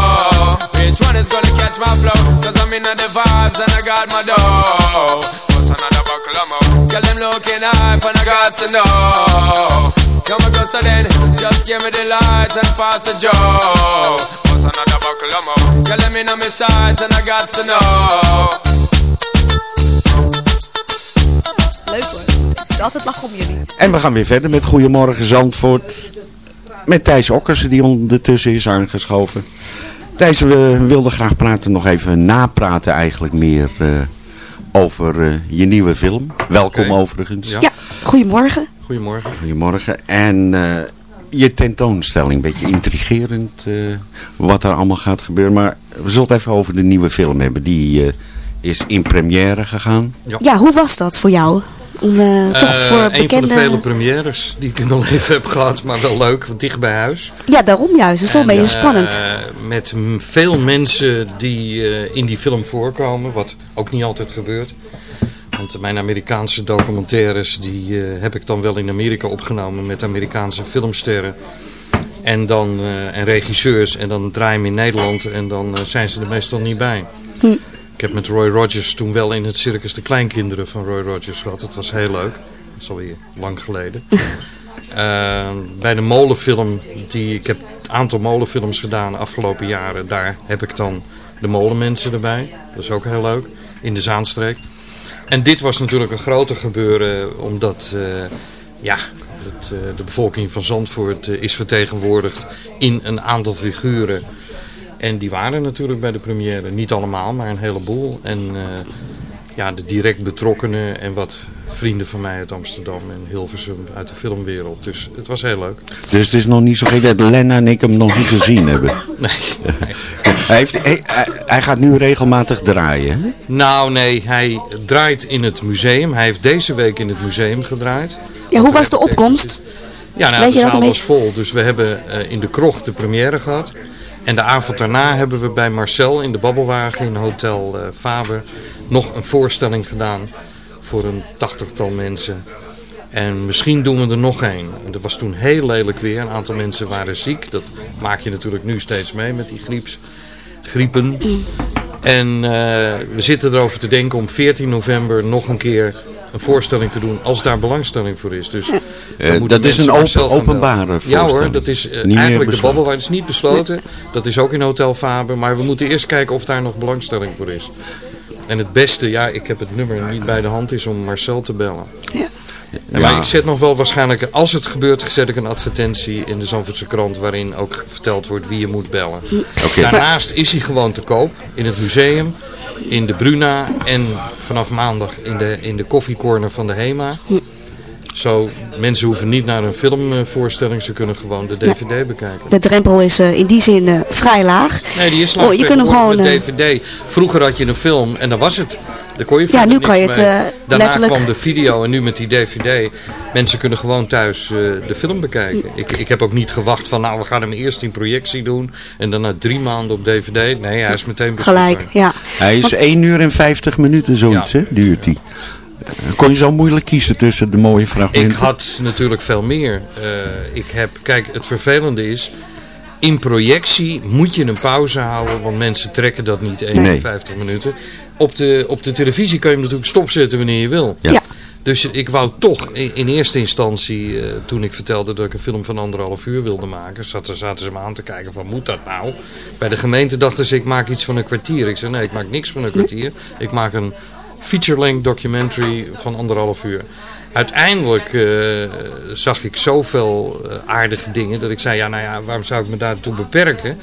which one is gonna catch my flow. Cause I'm in the vibes and I got my dough. What's another buckle of more? Yeah, them looking hype and I got to know. Yo, go so then, just give me the light and pass the joe. Another buckle of more? Yeah, let me know my sights and I got to know. Leuk hoor. Altijd lachen om jullie. En we gaan weer verder met Goedemorgen Zandvoort. Met Thijs Okkersen die ondertussen is aangeschoven. Thijs, we wilden graag praten, nog even napraten eigenlijk meer eh, over eh, je nieuwe film. Welkom overigens. Ja. Ja, goedemorgen. Goedemorgen. Goedemorgen. En eh, je tentoonstelling, een beetje intrigerend eh, wat er allemaal gaat gebeuren. Maar we zullen het even over de nieuwe film hebben die eh, is in première gegaan. Ja, hoe was dat voor jou? Om eh, toch voor Een van bekende... de vele premières die ik in mijn leven heb gehad, maar wel leuk, want dicht bij huis. Ja, daarom juist. Dat is toch een En, beetje eh, spannend. met veel mensen die eh, in die film voorkomen, wat ook niet altijd gebeurt. Want mijn Amerikaanse documentaires, die eh, heb ik dan wel in Amerika opgenomen met Amerikaanse filmsterren. En, dan, eh, en regisseurs. En dan draai hem in Nederland en dan eh, zijn ze er meestal niet bij. Hm. Ik heb met Roy Rogers toen wel in het circus de kleinkinderen van Roy Rogers gehad. Dat was heel leuk. Dat is alweer lang geleden. Eh, bij de molenfilm, die, ik heb een aantal molenfilms gedaan de afgelopen jaren. Daar heb ik dan de molenmensen erbij. Dat is ook heel leuk. In de Zaanstreek. En dit was natuurlijk een groter gebeuren, omdat eh, ja, het, eh, de bevolking van Zandvoort eh, is vertegenwoordigd in een aantal figuren. En die waren natuurlijk bij de première. Niet allemaal, maar een heleboel. En eh, ja, de direct betrokkenen en wat vrienden van mij uit Amsterdam en Hilversum uit de filmwereld. Dus het was heel leuk. Dus het is nog niet zo gek dat Lena en ik hem nog niet gezien hebben. Nee. hij, heeft, hij, gaat nu regelmatig draaien. hè? Nou nee, hij draait in het museum. Hij heeft deze week in het museum gedraaid. Ja, hoe was de opkomst? Ja, nou, Weet de je dat zaal een was vol. Dus we hebben eh, in de krocht de première gehad. En de avond daarna hebben we bij Marcel in de Babbelwagen in Hotel eh, Faber nog een voorstelling gedaan voor een tachtigtal mensen. En misschien doen we er nog één. Dat was toen heel lelijk weer. Een aantal mensen waren ziek. Dat maak je natuurlijk nu steeds mee met die grieps, griepen. En eh, we zitten erover te denken om 14 november nog een keer een voorstelling te doen als daar belangstelling voor is. Dus Eh, dat is een open- openbare Ja voorstelling. hoor, dat is eh, eigenlijk de besloten. babbelwaard. Het is niet besloten. Dat is ook in Hotel Faber. Maar we moeten eerst kijken of daar nog belangstelling voor is. En het beste, ja, ik heb het nummer niet bij de hand, is om Marcel te bellen. Ja, maar ik zet nog wel waarschijnlijk, als het gebeurt, zet ik een advertentie in de Zandvoortse krant waarin ook verteld wordt wie je moet bellen. Oké. Daarnaast is hij gewoon te koop in het museum, in de Bruna en vanaf maandag in de, in de koffiecorner van de HEMA. Zo, mensen hoeven niet naar een filmvoorstelling, ze kunnen gewoon de DVD bekijken. De drempel is eh, in die zin eh, vrij laag. Nee, die is laag Oh, je kunt hem gewoon... met eh, DVD. Vroeger had je een film en dan was het. Daar kon je Ja, nu kan je het, eh, Daarna letterlijk- kwam de video en nu met die DVD. Mensen kunnen gewoon thuis eh, de film bekijken. Ik, ik heb ook niet gewacht van nou we gaan hem eerst in projectie doen. En dan na drie maanden op DVD. Nee, hij is meteen beschikbaar. Gelijk, ja. Hij is Want- 1 uur en 50 minuten zoiets, hè, duurt hij. Eh, Kon je zo moeilijk kiezen tussen de mooie fragmenten? Ik had natuurlijk veel meer. Eh, ik heb, kijk, het vervelende is... In projectie moet je een pauze houden, want mensen trekken dat niet 51 minuten. Op de, op de televisie kan je hem natuurlijk stopzetten wanneer je wil. Ja. Dus ik wou toch in, eerste instantie, eh, toen ik vertelde dat ik een film van anderhalf uur wilde maken, zaten, zaten ze me aan te kijken van moet dat nou? Bij de gemeente dachten ze ik maak iets van een kwartier. Ik zei nee, ik maak niks van een kwartier. Ik maak een feature-length documentary van anderhalf uur. Uiteindelijk eh, zag ik zoveel eh, aardige dingen dat ik zei, ja nou ja, waarom zou ik me daartoe beperken?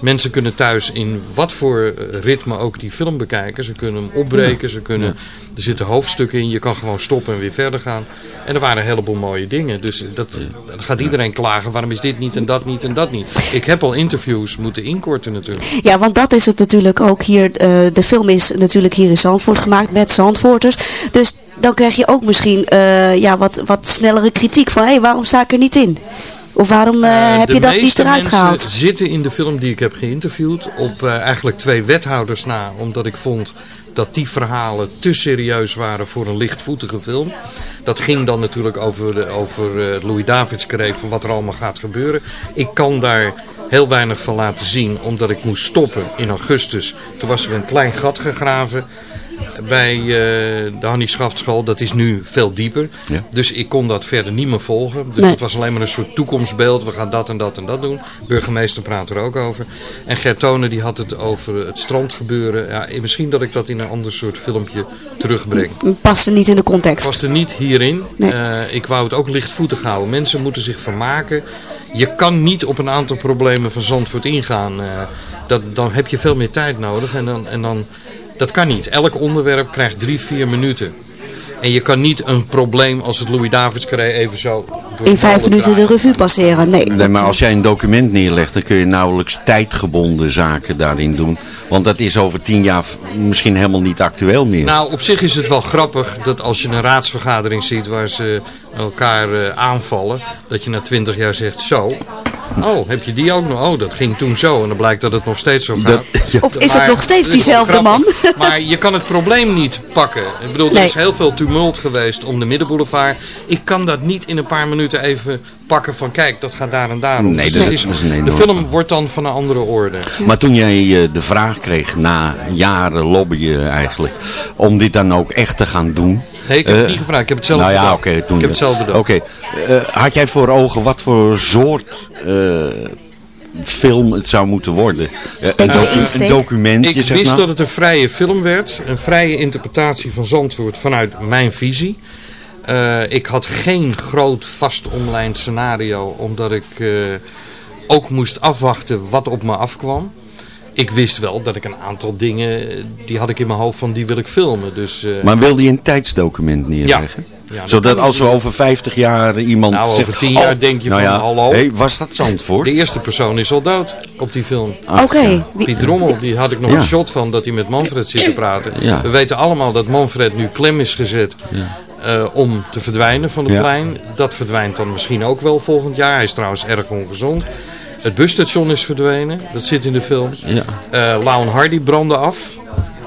Mensen kunnen thuis in wat voor ritme ook die film bekijken. Ze kunnen hem opbreken, ze kunnen, er zitten hoofdstukken in. Je kan gewoon stoppen en weer verder gaan. En er waren een heleboel mooie dingen. Dus dat, dan gaat iedereen klagen, waarom is dit niet en dat niet en dat niet. Ik heb al interviews moeten inkorten natuurlijk. Ja, want dat is het natuurlijk ook hier. eh, de film is natuurlijk hier in Zandvoort gemaakt met Zandvoorters. Dus dan krijg je ook misschien eh, ja, wat, wat snellere kritiek van... hé, hey, waarom sta ik er niet in? Of waarom eh, heb de je dat niet eruit gehaald? zitten in de film die ik heb geïnterviewd op eh, eigenlijk twee wethouders na. Omdat ik vond dat die verhalen te serieus waren voor een lichtvoetige film. Dat ging dan natuurlijk over, de, over eh, Louis Davids kreeg van wat er allemaal gaat gebeuren. Ik kan daar heel weinig van laten zien omdat ik moest stoppen in augustus. Toen was er een klein gat gegraven bij eh, de Hannie Schaftschool. Dat is nu veel dieper. Ja. Dus ik kon dat verder niet meer volgen. Dus Nee. het was alleen maar een soort toekomstbeeld. We gaan dat en dat en dat doen. Burgemeester praat er ook over. En Gertone die had het over het strandgebeuren. Ja, eh, misschien dat ik dat in een ander soort filmpje terugbreng. Past er niet in de context. Past er niet hierin. Nee. Eh, ik wou het ook lichtvoetig houden. Mensen moeten zich vermaken. Je kan niet op een aantal problemen van Zandvoort ingaan. Eh, dat, dan heb je veel meer tijd nodig. En dan, en dan, dat kan niet. Elk onderwerp krijgt drie, vier minuten. En je kan niet een probleem als het Louis Davids even zo in vijf minuten de revue passeren. Nee, maar als jij een document neerlegt, dan kun je nauwelijks tijdgebonden zaken daarin doen. Want dat is over tien jaar misschien helemaal niet actueel meer. Nou, op zich is het wel grappig dat als je een raadsvergadering ziet waar ze elkaar eh, aanvallen, dat je na twintig jaar zegt, zo, oh, heb je die ook nog? Oh, dat ging toen zo. En dan blijkt dat het nog steeds zo gaat. Of is het Maar nog steeds diezelfde man? Maar je kan het probleem niet pakken. Ik bedoel, er Nee. is heel veel tumult geweest om de Middenboulevard. Ik kan dat niet in een paar minuten even pakken van, kijk, dat gaat daar en daar om. Nee, Dus dat is- is, dat is een de film wordt dan van een andere orde. Maar toen jij eh, de vraag kreeg, na jaren lobbyen eigenlijk, om dit dan ook echt te gaan doen. Nee, ik heb het eh, niet gevraagd. Ik heb het zelf nou ja, bedacht. oké. toen Ik heb het zelf bedacht. Oké. Eh, had jij voor ogen wat voor soort eh, film het zou moeten worden? Eh, een, Eh, docu- een documentje, Ik zeg wist dat het een vrije film werd. Een vrije interpretatie van Zandvoort vanuit mijn visie. Eh, ik had geen groot vast online scenario. Omdat ik eh, ook moest afwachten wat op me afkwam. Ik wist wel dat ik een aantal dingen, eh, die had ik in mijn hoofd van die wil ik filmen. Dus, eh, Maar wilde je een tijdsdocument neerleggen? Ja, dat Zodat als we over 50 jaar iemand Nou, zegt... over tien jaar oh, denk je nou van, ja, hallo. hey, was dat Zandvoort? De eerste persoon is al dood op die film. Oké, ja. Piet Drommel, die had ik nog Ja. een shot van dat hij met Manfred zit te praten. Ja. We weten allemaal dat Manfred nu klem is gezet eh, om te verdwijnen van het Ja. plein. Dat verdwijnt dan misschien ook wel volgend jaar. Hij is trouwens erg ongezond. Het busstation is verdwenen, dat zit in de film. Ja. Eh Hardy brandde af.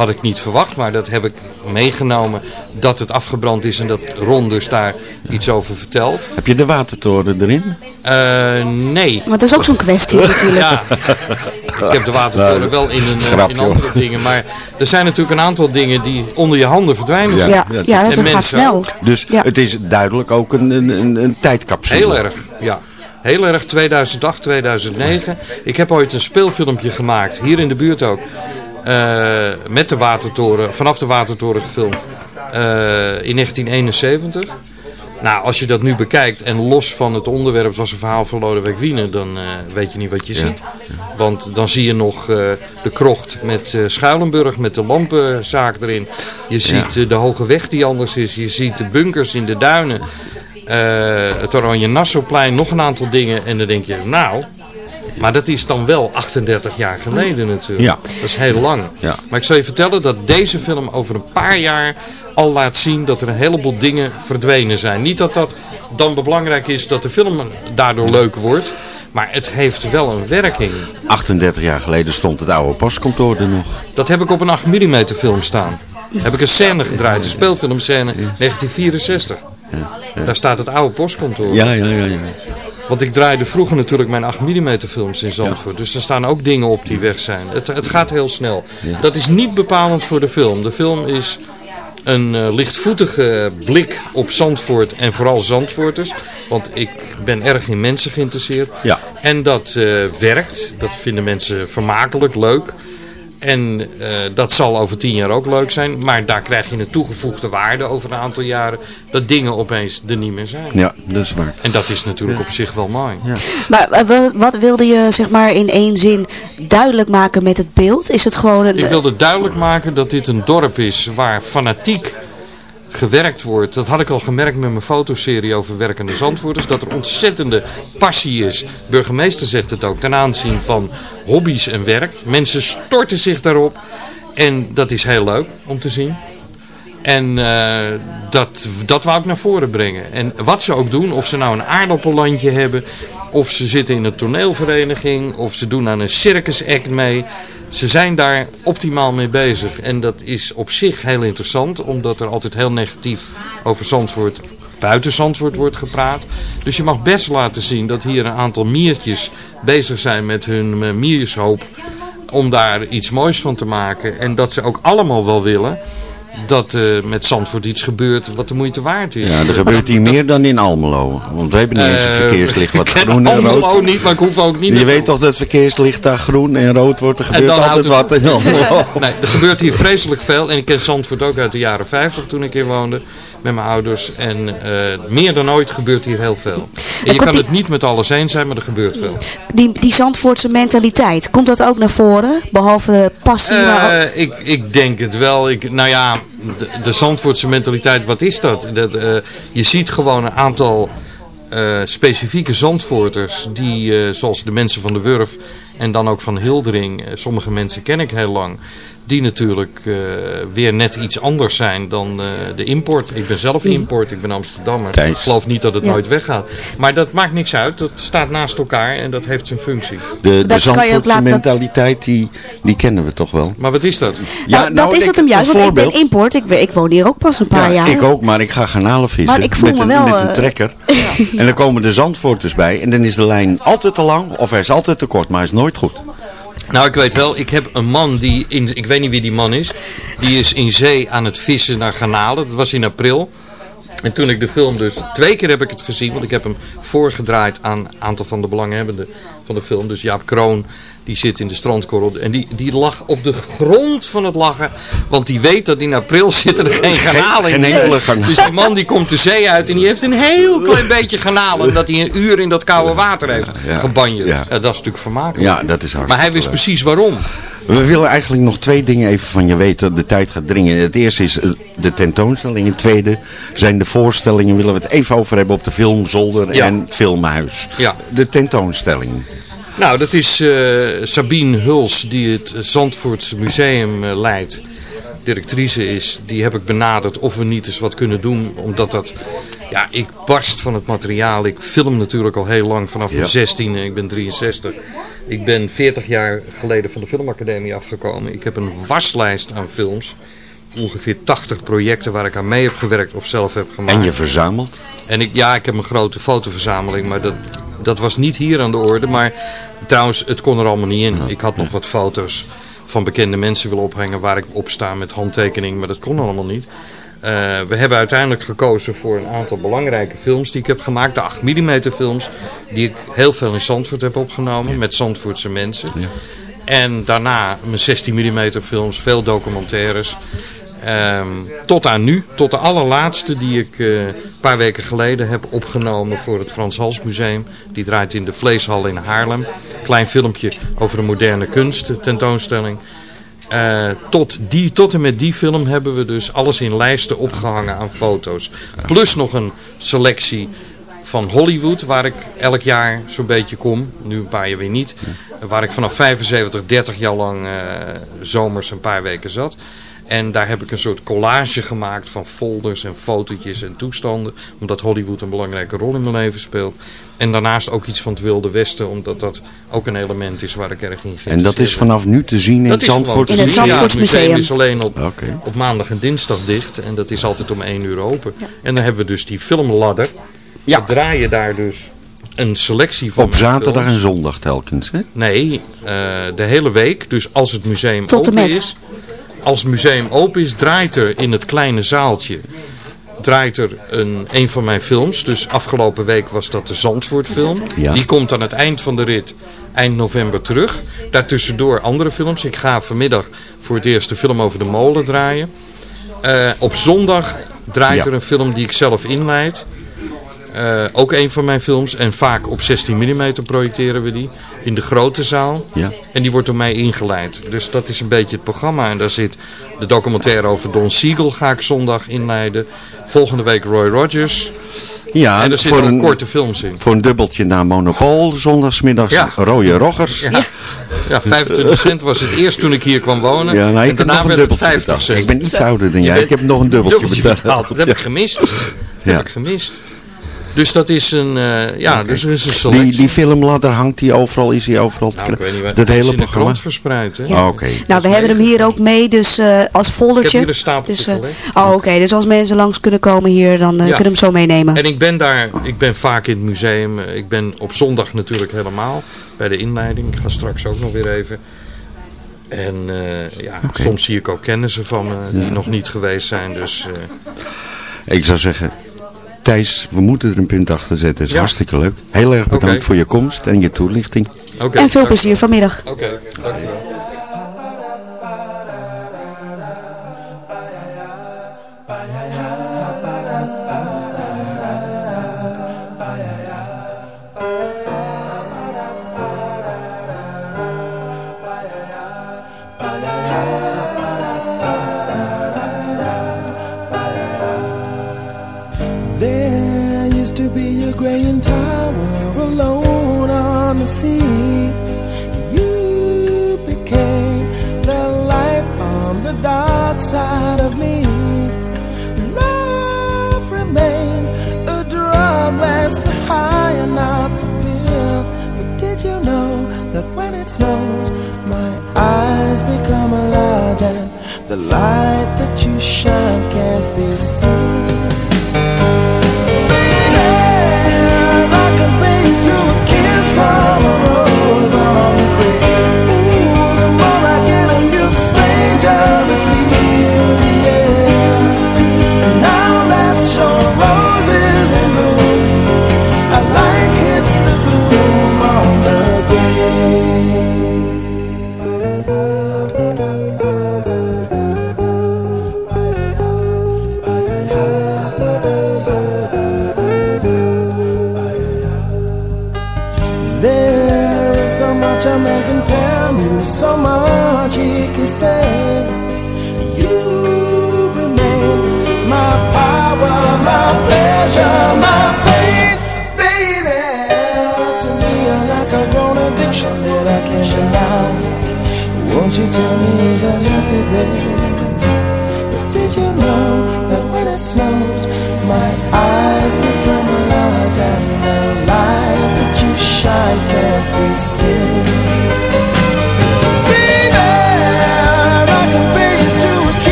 Had ik niet verwacht, maar dat heb ik meegenomen dat het afgebrand is en dat Ron dus daar iets over vertelt. Heb je de watertoren erin? Eh, nee. Maar dat is ook zo'n kwestie natuurlijk. Ja. Ik heb de watertoren wel in, een, eh, in andere dingen. Maar er zijn natuurlijk een aantal dingen die onder je handen verdwijnen. Ja. Ja, ja, dat En gaat snel. Dus het is duidelijk ook een, een, een, een tijdcapsule. Heel erg, ja. Heel erg 2008, 2009. Ik heb ooit een speelfilmpje gemaakt, hier in de buurt ook. Eh, met de Watertoren, vanaf de Watertoren gefilmd. eh, in 1971. Nou, als je dat nu bekijkt en los van het onderwerp, het was een verhaal van Lodewijk Wiener, dan eh, weet je niet wat je Ja. ziet. Want dan zie je nog de krocht met Schuilenburg, met de lampenzaak erin. Je ziet de hoge weg die anders is. Je ziet de bunkers in de duinen. Het Oranje Nassauplein, nog een aantal dingen. En dan denk je, nou... Maar dat is dan wel 38 jaar geleden natuurlijk. Ja. Dat is heel lang. Ja. Maar ik zal je vertellen dat deze film over een paar jaar al laat zien dat er een heleboel dingen verdwenen zijn. Niet dat dat dan belangrijk is dat de film daardoor leuk wordt. Maar het heeft wel een werking. 38 jaar geleden stond het oude postkantoor er nog. Dat heb ik op een 8 mm film staan. Heb ik een scène gedraaid, een speelfilmscène 1964. Daar staat het oude postkantoor. Ja, ja, ja. ja. Want ik draaide vroeger natuurlijk mijn 8 mm films in Zandvoort. Dus er staan ook dingen op die weg zijn. Het, het gaat heel snel. Dat is niet bepalend voor de film. De film is een eh, lichtvoetige blik op Zandvoort en vooral Zandvoorters. Want ik ben erg in mensen geïnteresseerd. Ja. En dat eh, werkt. Dat vinden mensen vermakelijk, leuk. En eh, dat zal over tien jaar ook leuk zijn. Maar daar krijg je een toegevoegde waarde over een aantal jaren. Dat dingen opeens er niet meer zijn. Ja, dat is waar. En dat is natuurlijk op zich wel mooi. Maar eh, wat, wat wilde je zeg maar in één zin duidelijk maken met het beeld? Is het gewoon een... Ik wilde duidelijk maken dat dit een dorp is waar fanatiek gewerkt wordt. Dat had ik al gemerkt met mijn fotoserie over werkende zandvoerders. Dat er ontzettende passie is. Burgemeester zegt het ook ten aanzien van hobby's en werk. Mensen storten zich daarop. En dat is heel leuk om te zien. En eh, dat, dat wou ik naar voren brengen. En wat ze ook doen, of ze nou een aardappellandje hebben... of ze zitten in een toneelvereniging... of ze doen aan een circus act mee... ze zijn daar optimaal mee bezig. En dat is op zich heel interessant... omdat er altijd heel negatief over Zandvoort... buiten Zandvoort wordt gepraat. Dus je mag best laten zien dat hier een aantal miertjes... bezig zijn met hun eh, miershoop... om daar iets moois van te maken. En dat ze ook allemaal wel willen dat eh, met Zandvoort iets gebeurt wat de moeite waard is. Ja, er gebeurt hier meer dan in Almelo. Want we hebben niet eens een Eh, verkeerslicht wat ik ken groen en Almelo rood. niet, maar ik hoef ook niet Je weet toch dat het verkeerslicht daar groen en rood wordt. Er gebeurt altijd wat in Almelo. Nee, er gebeurt hier vreselijk veel. En ik ken Zandvoort ook uit de jaren 50 toen ik hier woonde. Met mijn ouders. En eh, meer dan ooit gebeurt hier heel veel. En je kan die- het niet met alles eens zijn, maar er gebeurt veel. Die, die Zandvoortse mentaliteit, komt dat ook naar voren? Behalve passie, maar ook- Eh, ik, ik denk het wel. Ik, nou ja, de, de Zandvoortse mentaliteit, wat is dat? dat eh, je ziet gewoon een aantal eh, specifieke Zandvoorters, die, eh, zoals de mensen van de Wurf en dan ook van Hildering, eh, sommige mensen ken ik heel lang, die natuurlijk eh, weer net iets anders zijn dan eh, de import. Ik ben zelf import, ik ben Amsterdammer. Thijs. Ik geloof niet dat het Ja. nooit weggaat. Maar dat maakt niks uit, dat staat naast elkaar en dat heeft zijn functie. De, de Zandvoortse mentaliteit, die, die kennen we toch wel. Maar wat is dat? Nou, dat is het hem juist, want ik ben import. Ik, ben- ik woon hier ook pas een paar ja, jaar. ik ook, maar ik ga garnalen vissen Maar ik voel met, me een, wel, met een trekker. En dan komen de Zandvoorters bij en dan is de lijn altijd te lang of hij is altijd te kort, maar hij is nooit goed. Nou, ik weet wel, ik heb een man die, in, ik weet niet wie die man is, die is in zee aan het vissen naar garnalen. Dat was in april. En toen ik de film dus, twee keer heb ik het gezien, want ik heb hem voorgedraaid aan een aantal van de belanghebbenden van de film. Dus Jaap Kroon, die zit in de strandkorrel en die, die lag op de grond van het lachen. Want die weet dat in april zitten er geen garnalen geen in. Dus die man die komt de zee uit en die heeft een heel klein beetje garnalen. Omdat hij een uur in dat koude water heeft Ja, gebanjerd. ja. Ja, dat is natuurlijk vermakelijk. Ja, dat is hartstikke Maar hij wist leuk. precies waarom. We willen eigenlijk nog twee dingen even van je weten. De tijd gaat dringen. Het eerste is eh, de tentoonstelling. Het tweede zijn de voorstellingen. Willen we het even over hebben op de filmzolder en het filmhuis. Ja. De tentoonstelling. Nou, dat is eh, Sabine Huls die het Zandvoortse Museum eh, leidt. Directrice is, die heb ik benaderd of we niet eens wat kunnen doen. Omdat dat, ja, ik barst van het materiaal. Ik film natuurlijk al heel lang vanaf Ja. mijn 16 ik ben 63. Ik ben 40 jaar geleden van de Filmacademie afgekomen. Ik heb een waslijst aan films. Ongeveer 80 projecten waar ik aan mee heb gewerkt of zelf heb gemaakt. En je verzamelt. En ik, ja, ik heb een grote fotoverzameling, maar dat, dat was niet hier aan de orde. Maar trouwens, het kon er allemaal niet in. Ik had nog wat foto's van bekende mensen willen ophangen waar ik op sta met handtekening, maar dat kon allemaal niet. Eh, we hebben uiteindelijk gekozen voor een aantal belangrijke films die ik heb gemaakt. De 8 mm films, die ik heel veel in Zandvoort heb opgenomen met Zandvoortse mensen. En daarna mijn 16 mm films, veel documentaires. Ehm, tot aan nu, tot de allerlaatste die ik eh, een paar weken geleden heb opgenomen voor het Frans Hals Museum. Die draait in de Vleeshal in Haarlem. Klein filmpje over de moderne kunst tentoonstelling. Eh, tot, die, tot en met die film hebben we dus alles in lijsten opgehangen aan foto's. Plus nog een selectie van Hollywood, waar ik elk jaar zo'n beetje kom. Nu een paar jaar weer niet. Waar ik vanaf 75, 30 jaar lang eh, zomers een paar weken zat. En daar heb ik een soort collage gemaakt van folders en fotootjes en toestanden. Omdat Hollywood een belangrijke rol in mijn leven speelt. En daarnaast ook iets van het Wilde Westen. Omdat dat ook een element is waar ik erg in geïnteresseerd En dat is vanaf nu te zien in Dat het is gewoon Zandvoort. te zien. Ja, het museum Museum. is alleen op, op maandag en dinsdag dicht. En dat is altijd om 1 uur open. En dan hebben we dus die filmladder. Ja. We draaien daar dus een selectie van Op zaterdag films. en zondag telkens. Hè? Nee, eh, de hele week. Dus als het museum Tot en open met. is. Als het museum open is, draait er in het kleine zaaltje. Draait er een, een van mijn films. Dus afgelopen week was dat de Zandvoortfilm. Ja. Die komt aan het eind van de rit, eind november, terug. Daartussendoor andere films. Ik ga vanmiddag voor het eerst de film over de molen draaien. Eh, op zondag draait Ja. er een film die ik zelf inleid. Eh, ook een van mijn films. En vaak op 16 mm projecteren we die. In de grote zaal. Ja. En die wordt door mij ingeleid. Dus dat is een beetje het programma. En daar zit de documentaire over Don Siegel ga ik zondag inleiden. Volgende week Roy Rogers. Ja, en er zitten een, korte films in. voor een dubbeltje naar Monopol, zondagsmiddags Ja. rode roggers. Ja, ja 25 cent was het eerst toen ik hier kwam wonen. Ja, nou, en ik heb daarna nog een werd het dubbeltje 50 betaald. cent. Ik ben iets ouder dan jij. Ik heb nog een dubbeltje, betaald. Dat heb ik gemist. Dat heb ik gemist. Dus dat is een, eh, ja, dus er is een selectie. Die, die filmladder hangt die overal, is die overal te Nou, ik weet niet. Dat hele programma? verspreid. Hè? Ah, Oké. Nou, we hebben hem hier ook mee, dus eh, als foldertje. Ik heb hier een stapeltje Dus, eh, oh, oké. Dus als mensen langs kunnen komen hier, dan Ja. kunnen we hem zo meenemen. En ik ben daar, ik ben vaak in het museum. Ik ben op zondag natuurlijk helemaal bij de inleiding. Ik ga straks ook nog weer even. En eh, ja, soms zie ik ook kennissen van me die nog niet geweest zijn. Dus eh, Ik zou zeggen, Thijs, we moeten er een punt achter zetten. Dat is Ja. hartstikke leuk. Heel erg bedankt voor je komst en je toelichting. oké. en veel dank- plezier vanmiddag. Oké, dankjewel.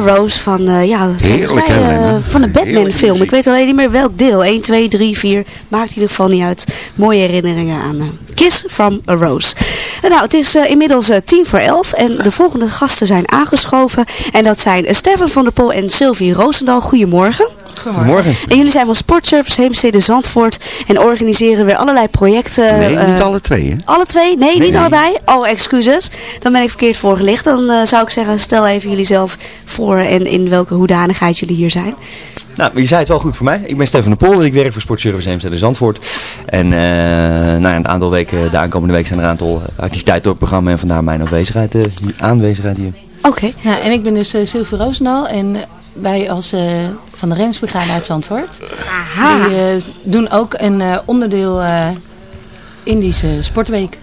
Rose van, eh, ja, Heerlijk, mij, eh, van de Batman film. Ik weet alleen niet meer welk deel. 1, 2, 3, 4. Maakt in ieder geval niet uit. Mooie herinneringen aan uh, Kiss from a Rose. nou, het is inmiddels tien voor elf. En de volgende gasten zijn aangeschoven. En dat zijn Stefan van der Poel en Sylvie Roosendal. Goedemorgen. Goedemorgen. En jullie zijn van Sportservice Heemstede Zandvoort en organiseren weer allerlei projecten. Nee, niet eh, alle twee? Alle twee? Nee, niet allebei? Oh, excuses. Dan ben ik verkeerd voorgelicht. Dan eh, zou ik zeggen, stel even jullie zelf voor en in welke hoedanigheid jullie hier zijn. Nou, je zei het wel goed voor mij. Ik ben Stefan de Polder, ik werk voor Sportservice Heemstede Zandvoort. En uh, nou een aantal weken, de aankomende week zijn er een aantal activiteiten door het programma en vandaar mijn aanwezigheid, aanwezigheid hier. Oké. Ja, en ik ben dus uh, Sylvie en wij als uh, van de Rensbrigade uit Zandvoort. Aha. Die uh, doen ook een onderdeel Indische Sportweek.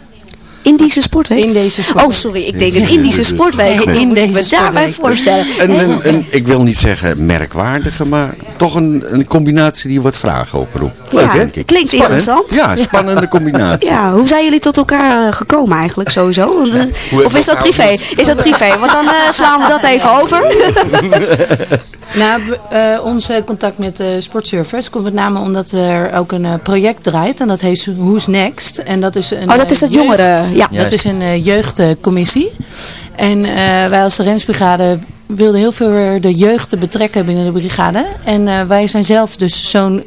Indische sportweek? In deze sportweek. Oh, sorry. Ik denk een Indische sportweek. Nee, in deze daarbij voorstellen. Een, ik wil niet zeggen merkwaardige, maar toch een, een combinatie die wat vragen oproept. Leuk, ja, hè? Klinkt Spannend. interessant. Ja, spannende combinatie. Ja, hoe zijn jullie tot elkaar uh, gekomen eigenlijk sowieso? Want, uh, of is dat privé? Is dat privé? Want dan uh, slaan we dat even over. nou, onze contact met de Sportservice komt met name omdat er ook een project draait. En dat heet Who's Next. En dat is een, oh, dat is dat jeugd, jongeren. Ja. Dat is een jeugdcommissie. En wij als de Rensbrigade wilden heel veel de jeugd betrekken binnen de brigade. En wij zijn zelf dus zo'n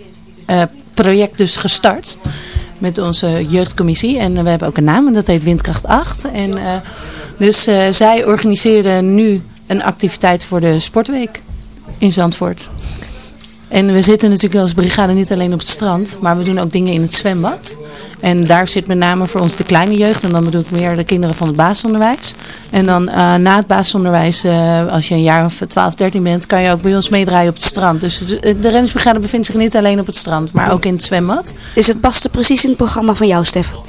project dus gestart met onze jeugdcommissie. En we hebben ook een naam en dat heet Windkracht 8. En uh, dus zij organiseren nu een activiteit voor de sportweek in Zandvoort. En we zitten natuurlijk als brigade niet alleen op het strand, maar we doen ook dingen in het zwembad. En daar zit met name voor ons de kleine jeugd. En dan bedoel ik meer de kinderen van het basisonderwijs. En dan uh, na het basisonderwijs, uh, als je een jaar of 12, 13 bent, kan je ook bij ons meedraaien op het strand. Dus de renningsbrigade bevindt zich niet alleen op het strand, maar ook in het zwembad. Dus het past er precies in het programma van jou, Stefan?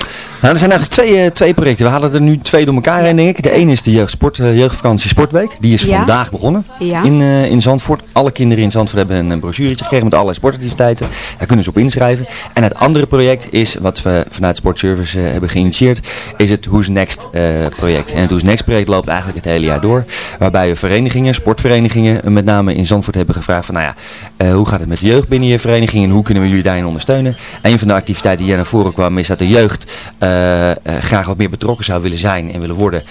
Nou, er zijn eigenlijk twee, uh, twee projecten. We halen er nu twee door elkaar heen, denk ik. De ene is de jeugdsport, jeugdvakantie Sportweek. Die is ja. vandaag begonnen ja. in, in Zandvoort. Alle kinderen in Zandvoort hebben een brochureetje gekregen met allerlei sportactiviteiten. Daar kunnen ze op inschrijven. En het andere project is, wat we vanuit Sportservice hebben geïnitieerd, is het Who's Next project. En het Who's Next project loopt eigenlijk het hele jaar door. Waarbij we verenigingen, sportverenigingen, met name in Zandvoort hebben gevraagd van, nou ja, hoe gaat het met de jeugd binnen je vereniging en hoe kunnen we jullie daarin ondersteunen? Een van de activiteiten die hier naar voren kwam is dat de jeugd graag wat meer betrokken zou willen zijn en willen worden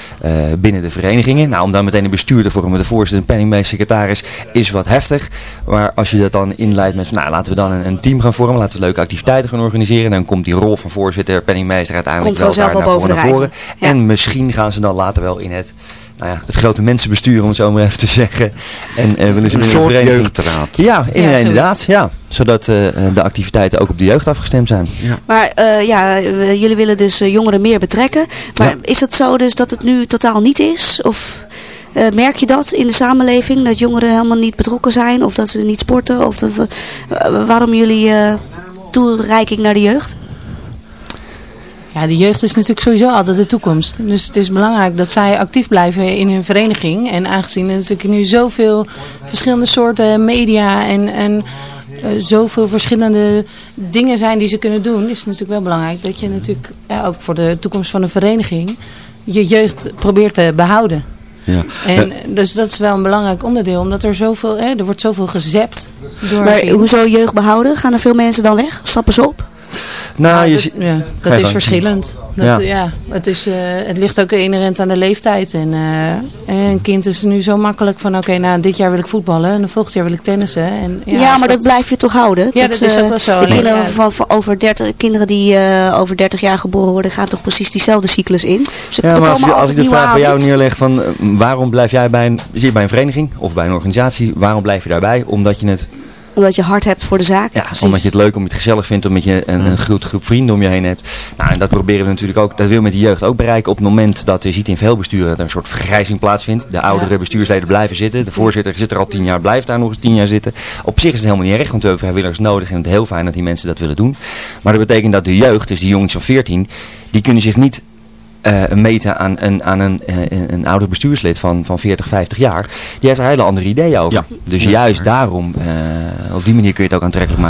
binnen de verenigingen. Nou, om daar meteen een bestuur te vormen met de voorzitter, een penningmeester, secretaris, is wat heftig. Maar als je dat dan inleidt met van, nou, laten we dan een, een team gaan vormen, laten we leuke activiteiten gaan organiseren. Dan komt die rol van voorzitter, penningmeester uiteindelijk Komt wel, wel zelf daar naar, naar voren. Ja. En misschien gaan ze dan later wel in het, nou ja, het grote mensenbestuur, om het zo maar even te zeggen. En uh, willen ze een soort jeugdraad. Ja, in, Ja, inderdaad. Ja. Zodat uh, de activiteiten ook op de jeugd afgestemd zijn. Ja. Maar uh, ja, jullie willen dus jongeren meer betrekken. Maar Ja. is het zo dus dat het nu totaal niet is? Of... Uh, merk je dat in de samenleving? Dat jongeren helemaal niet betrokken zijn? Of dat ze niet sporten? Of dat we, uh, waarom jullie uh, toereiking naar de jeugd? Ja, de jeugd is natuurlijk sowieso altijd de toekomst. Dus het is belangrijk dat zij actief blijven in hun vereniging. En aangezien er natuurlijk nu zoveel verschillende soorten media en... en uh, zoveel verschillende dingen zijn die ze kunnen doen, is het natuurlijk wel belangrijk dat je natuurlijk ja, ook voor de toekomst van de vereniging je jeugd probeert te behouden. Ja. En dus dat is wel een belangrijk onderdeel, omdat er zoveel, hè, er wordt zoveel gezept door Maar hoezo jeugd behouden? Gaan er veel mensen dan weg? Stappen ze op? Nou, je dat, ja, dat is verschillend. Dat, Ja. ja. het, is, eh, het ligt ook inherent aan de leeftijd. En eh, een kind is nu zo makkelijk van, oké, nou, dit jaar wil ik voetballen en volgend jaar wil ik tennissen. En, Ja, ja, maar dat blijf je toch houden? Ja, dat is eh, ook wel zo. De kinderen, van, van over 30, kinderen die eh, over 30 jaar geboren worden, gaan toch precies diezelfde cyclus in? Ze Ja, maar als, je, ik de vraag bij jou neerleg van eh, waarom blijf jij bij een, zit je bij een vereniging of bij een organisatie, waarom blijf je daarbij? Omdat je het, Omdat je hart hebt voor de zaak. ja, omdat je het leuk, omdat je het gezellig vindt, omdat je een, een groot groep vrienden om je heen hebt. Nou, en dat proberen we natuurlijk ook, dat we met de jeugd ook bereiken. Op het moment dat je ziet in veel besturen dat er een soort vergrijzing plaatsvindt. De oudere Ja. bestuursleden blijven zitten. De voorzitter zit er al tien jaar, blijft daar nog eens tien jaar zitten. Op zich is het helemaal niet erg, want we hebben vrijwilligers nodig. En het is heel fijn dat die mensen dat willen doen. Maar dat betekent dat de jeugd, dus die jongens van 14, die kunnen zich niet eh, meten aan, een, aan een, eh, een, een ouder bestuurslid van, van 40, 50 jaar. Die heeft er hele andere ideeën over. Ja. Dus Ja, juist daarom, eh, op die manier kun je het ook aantrekkelijk maken.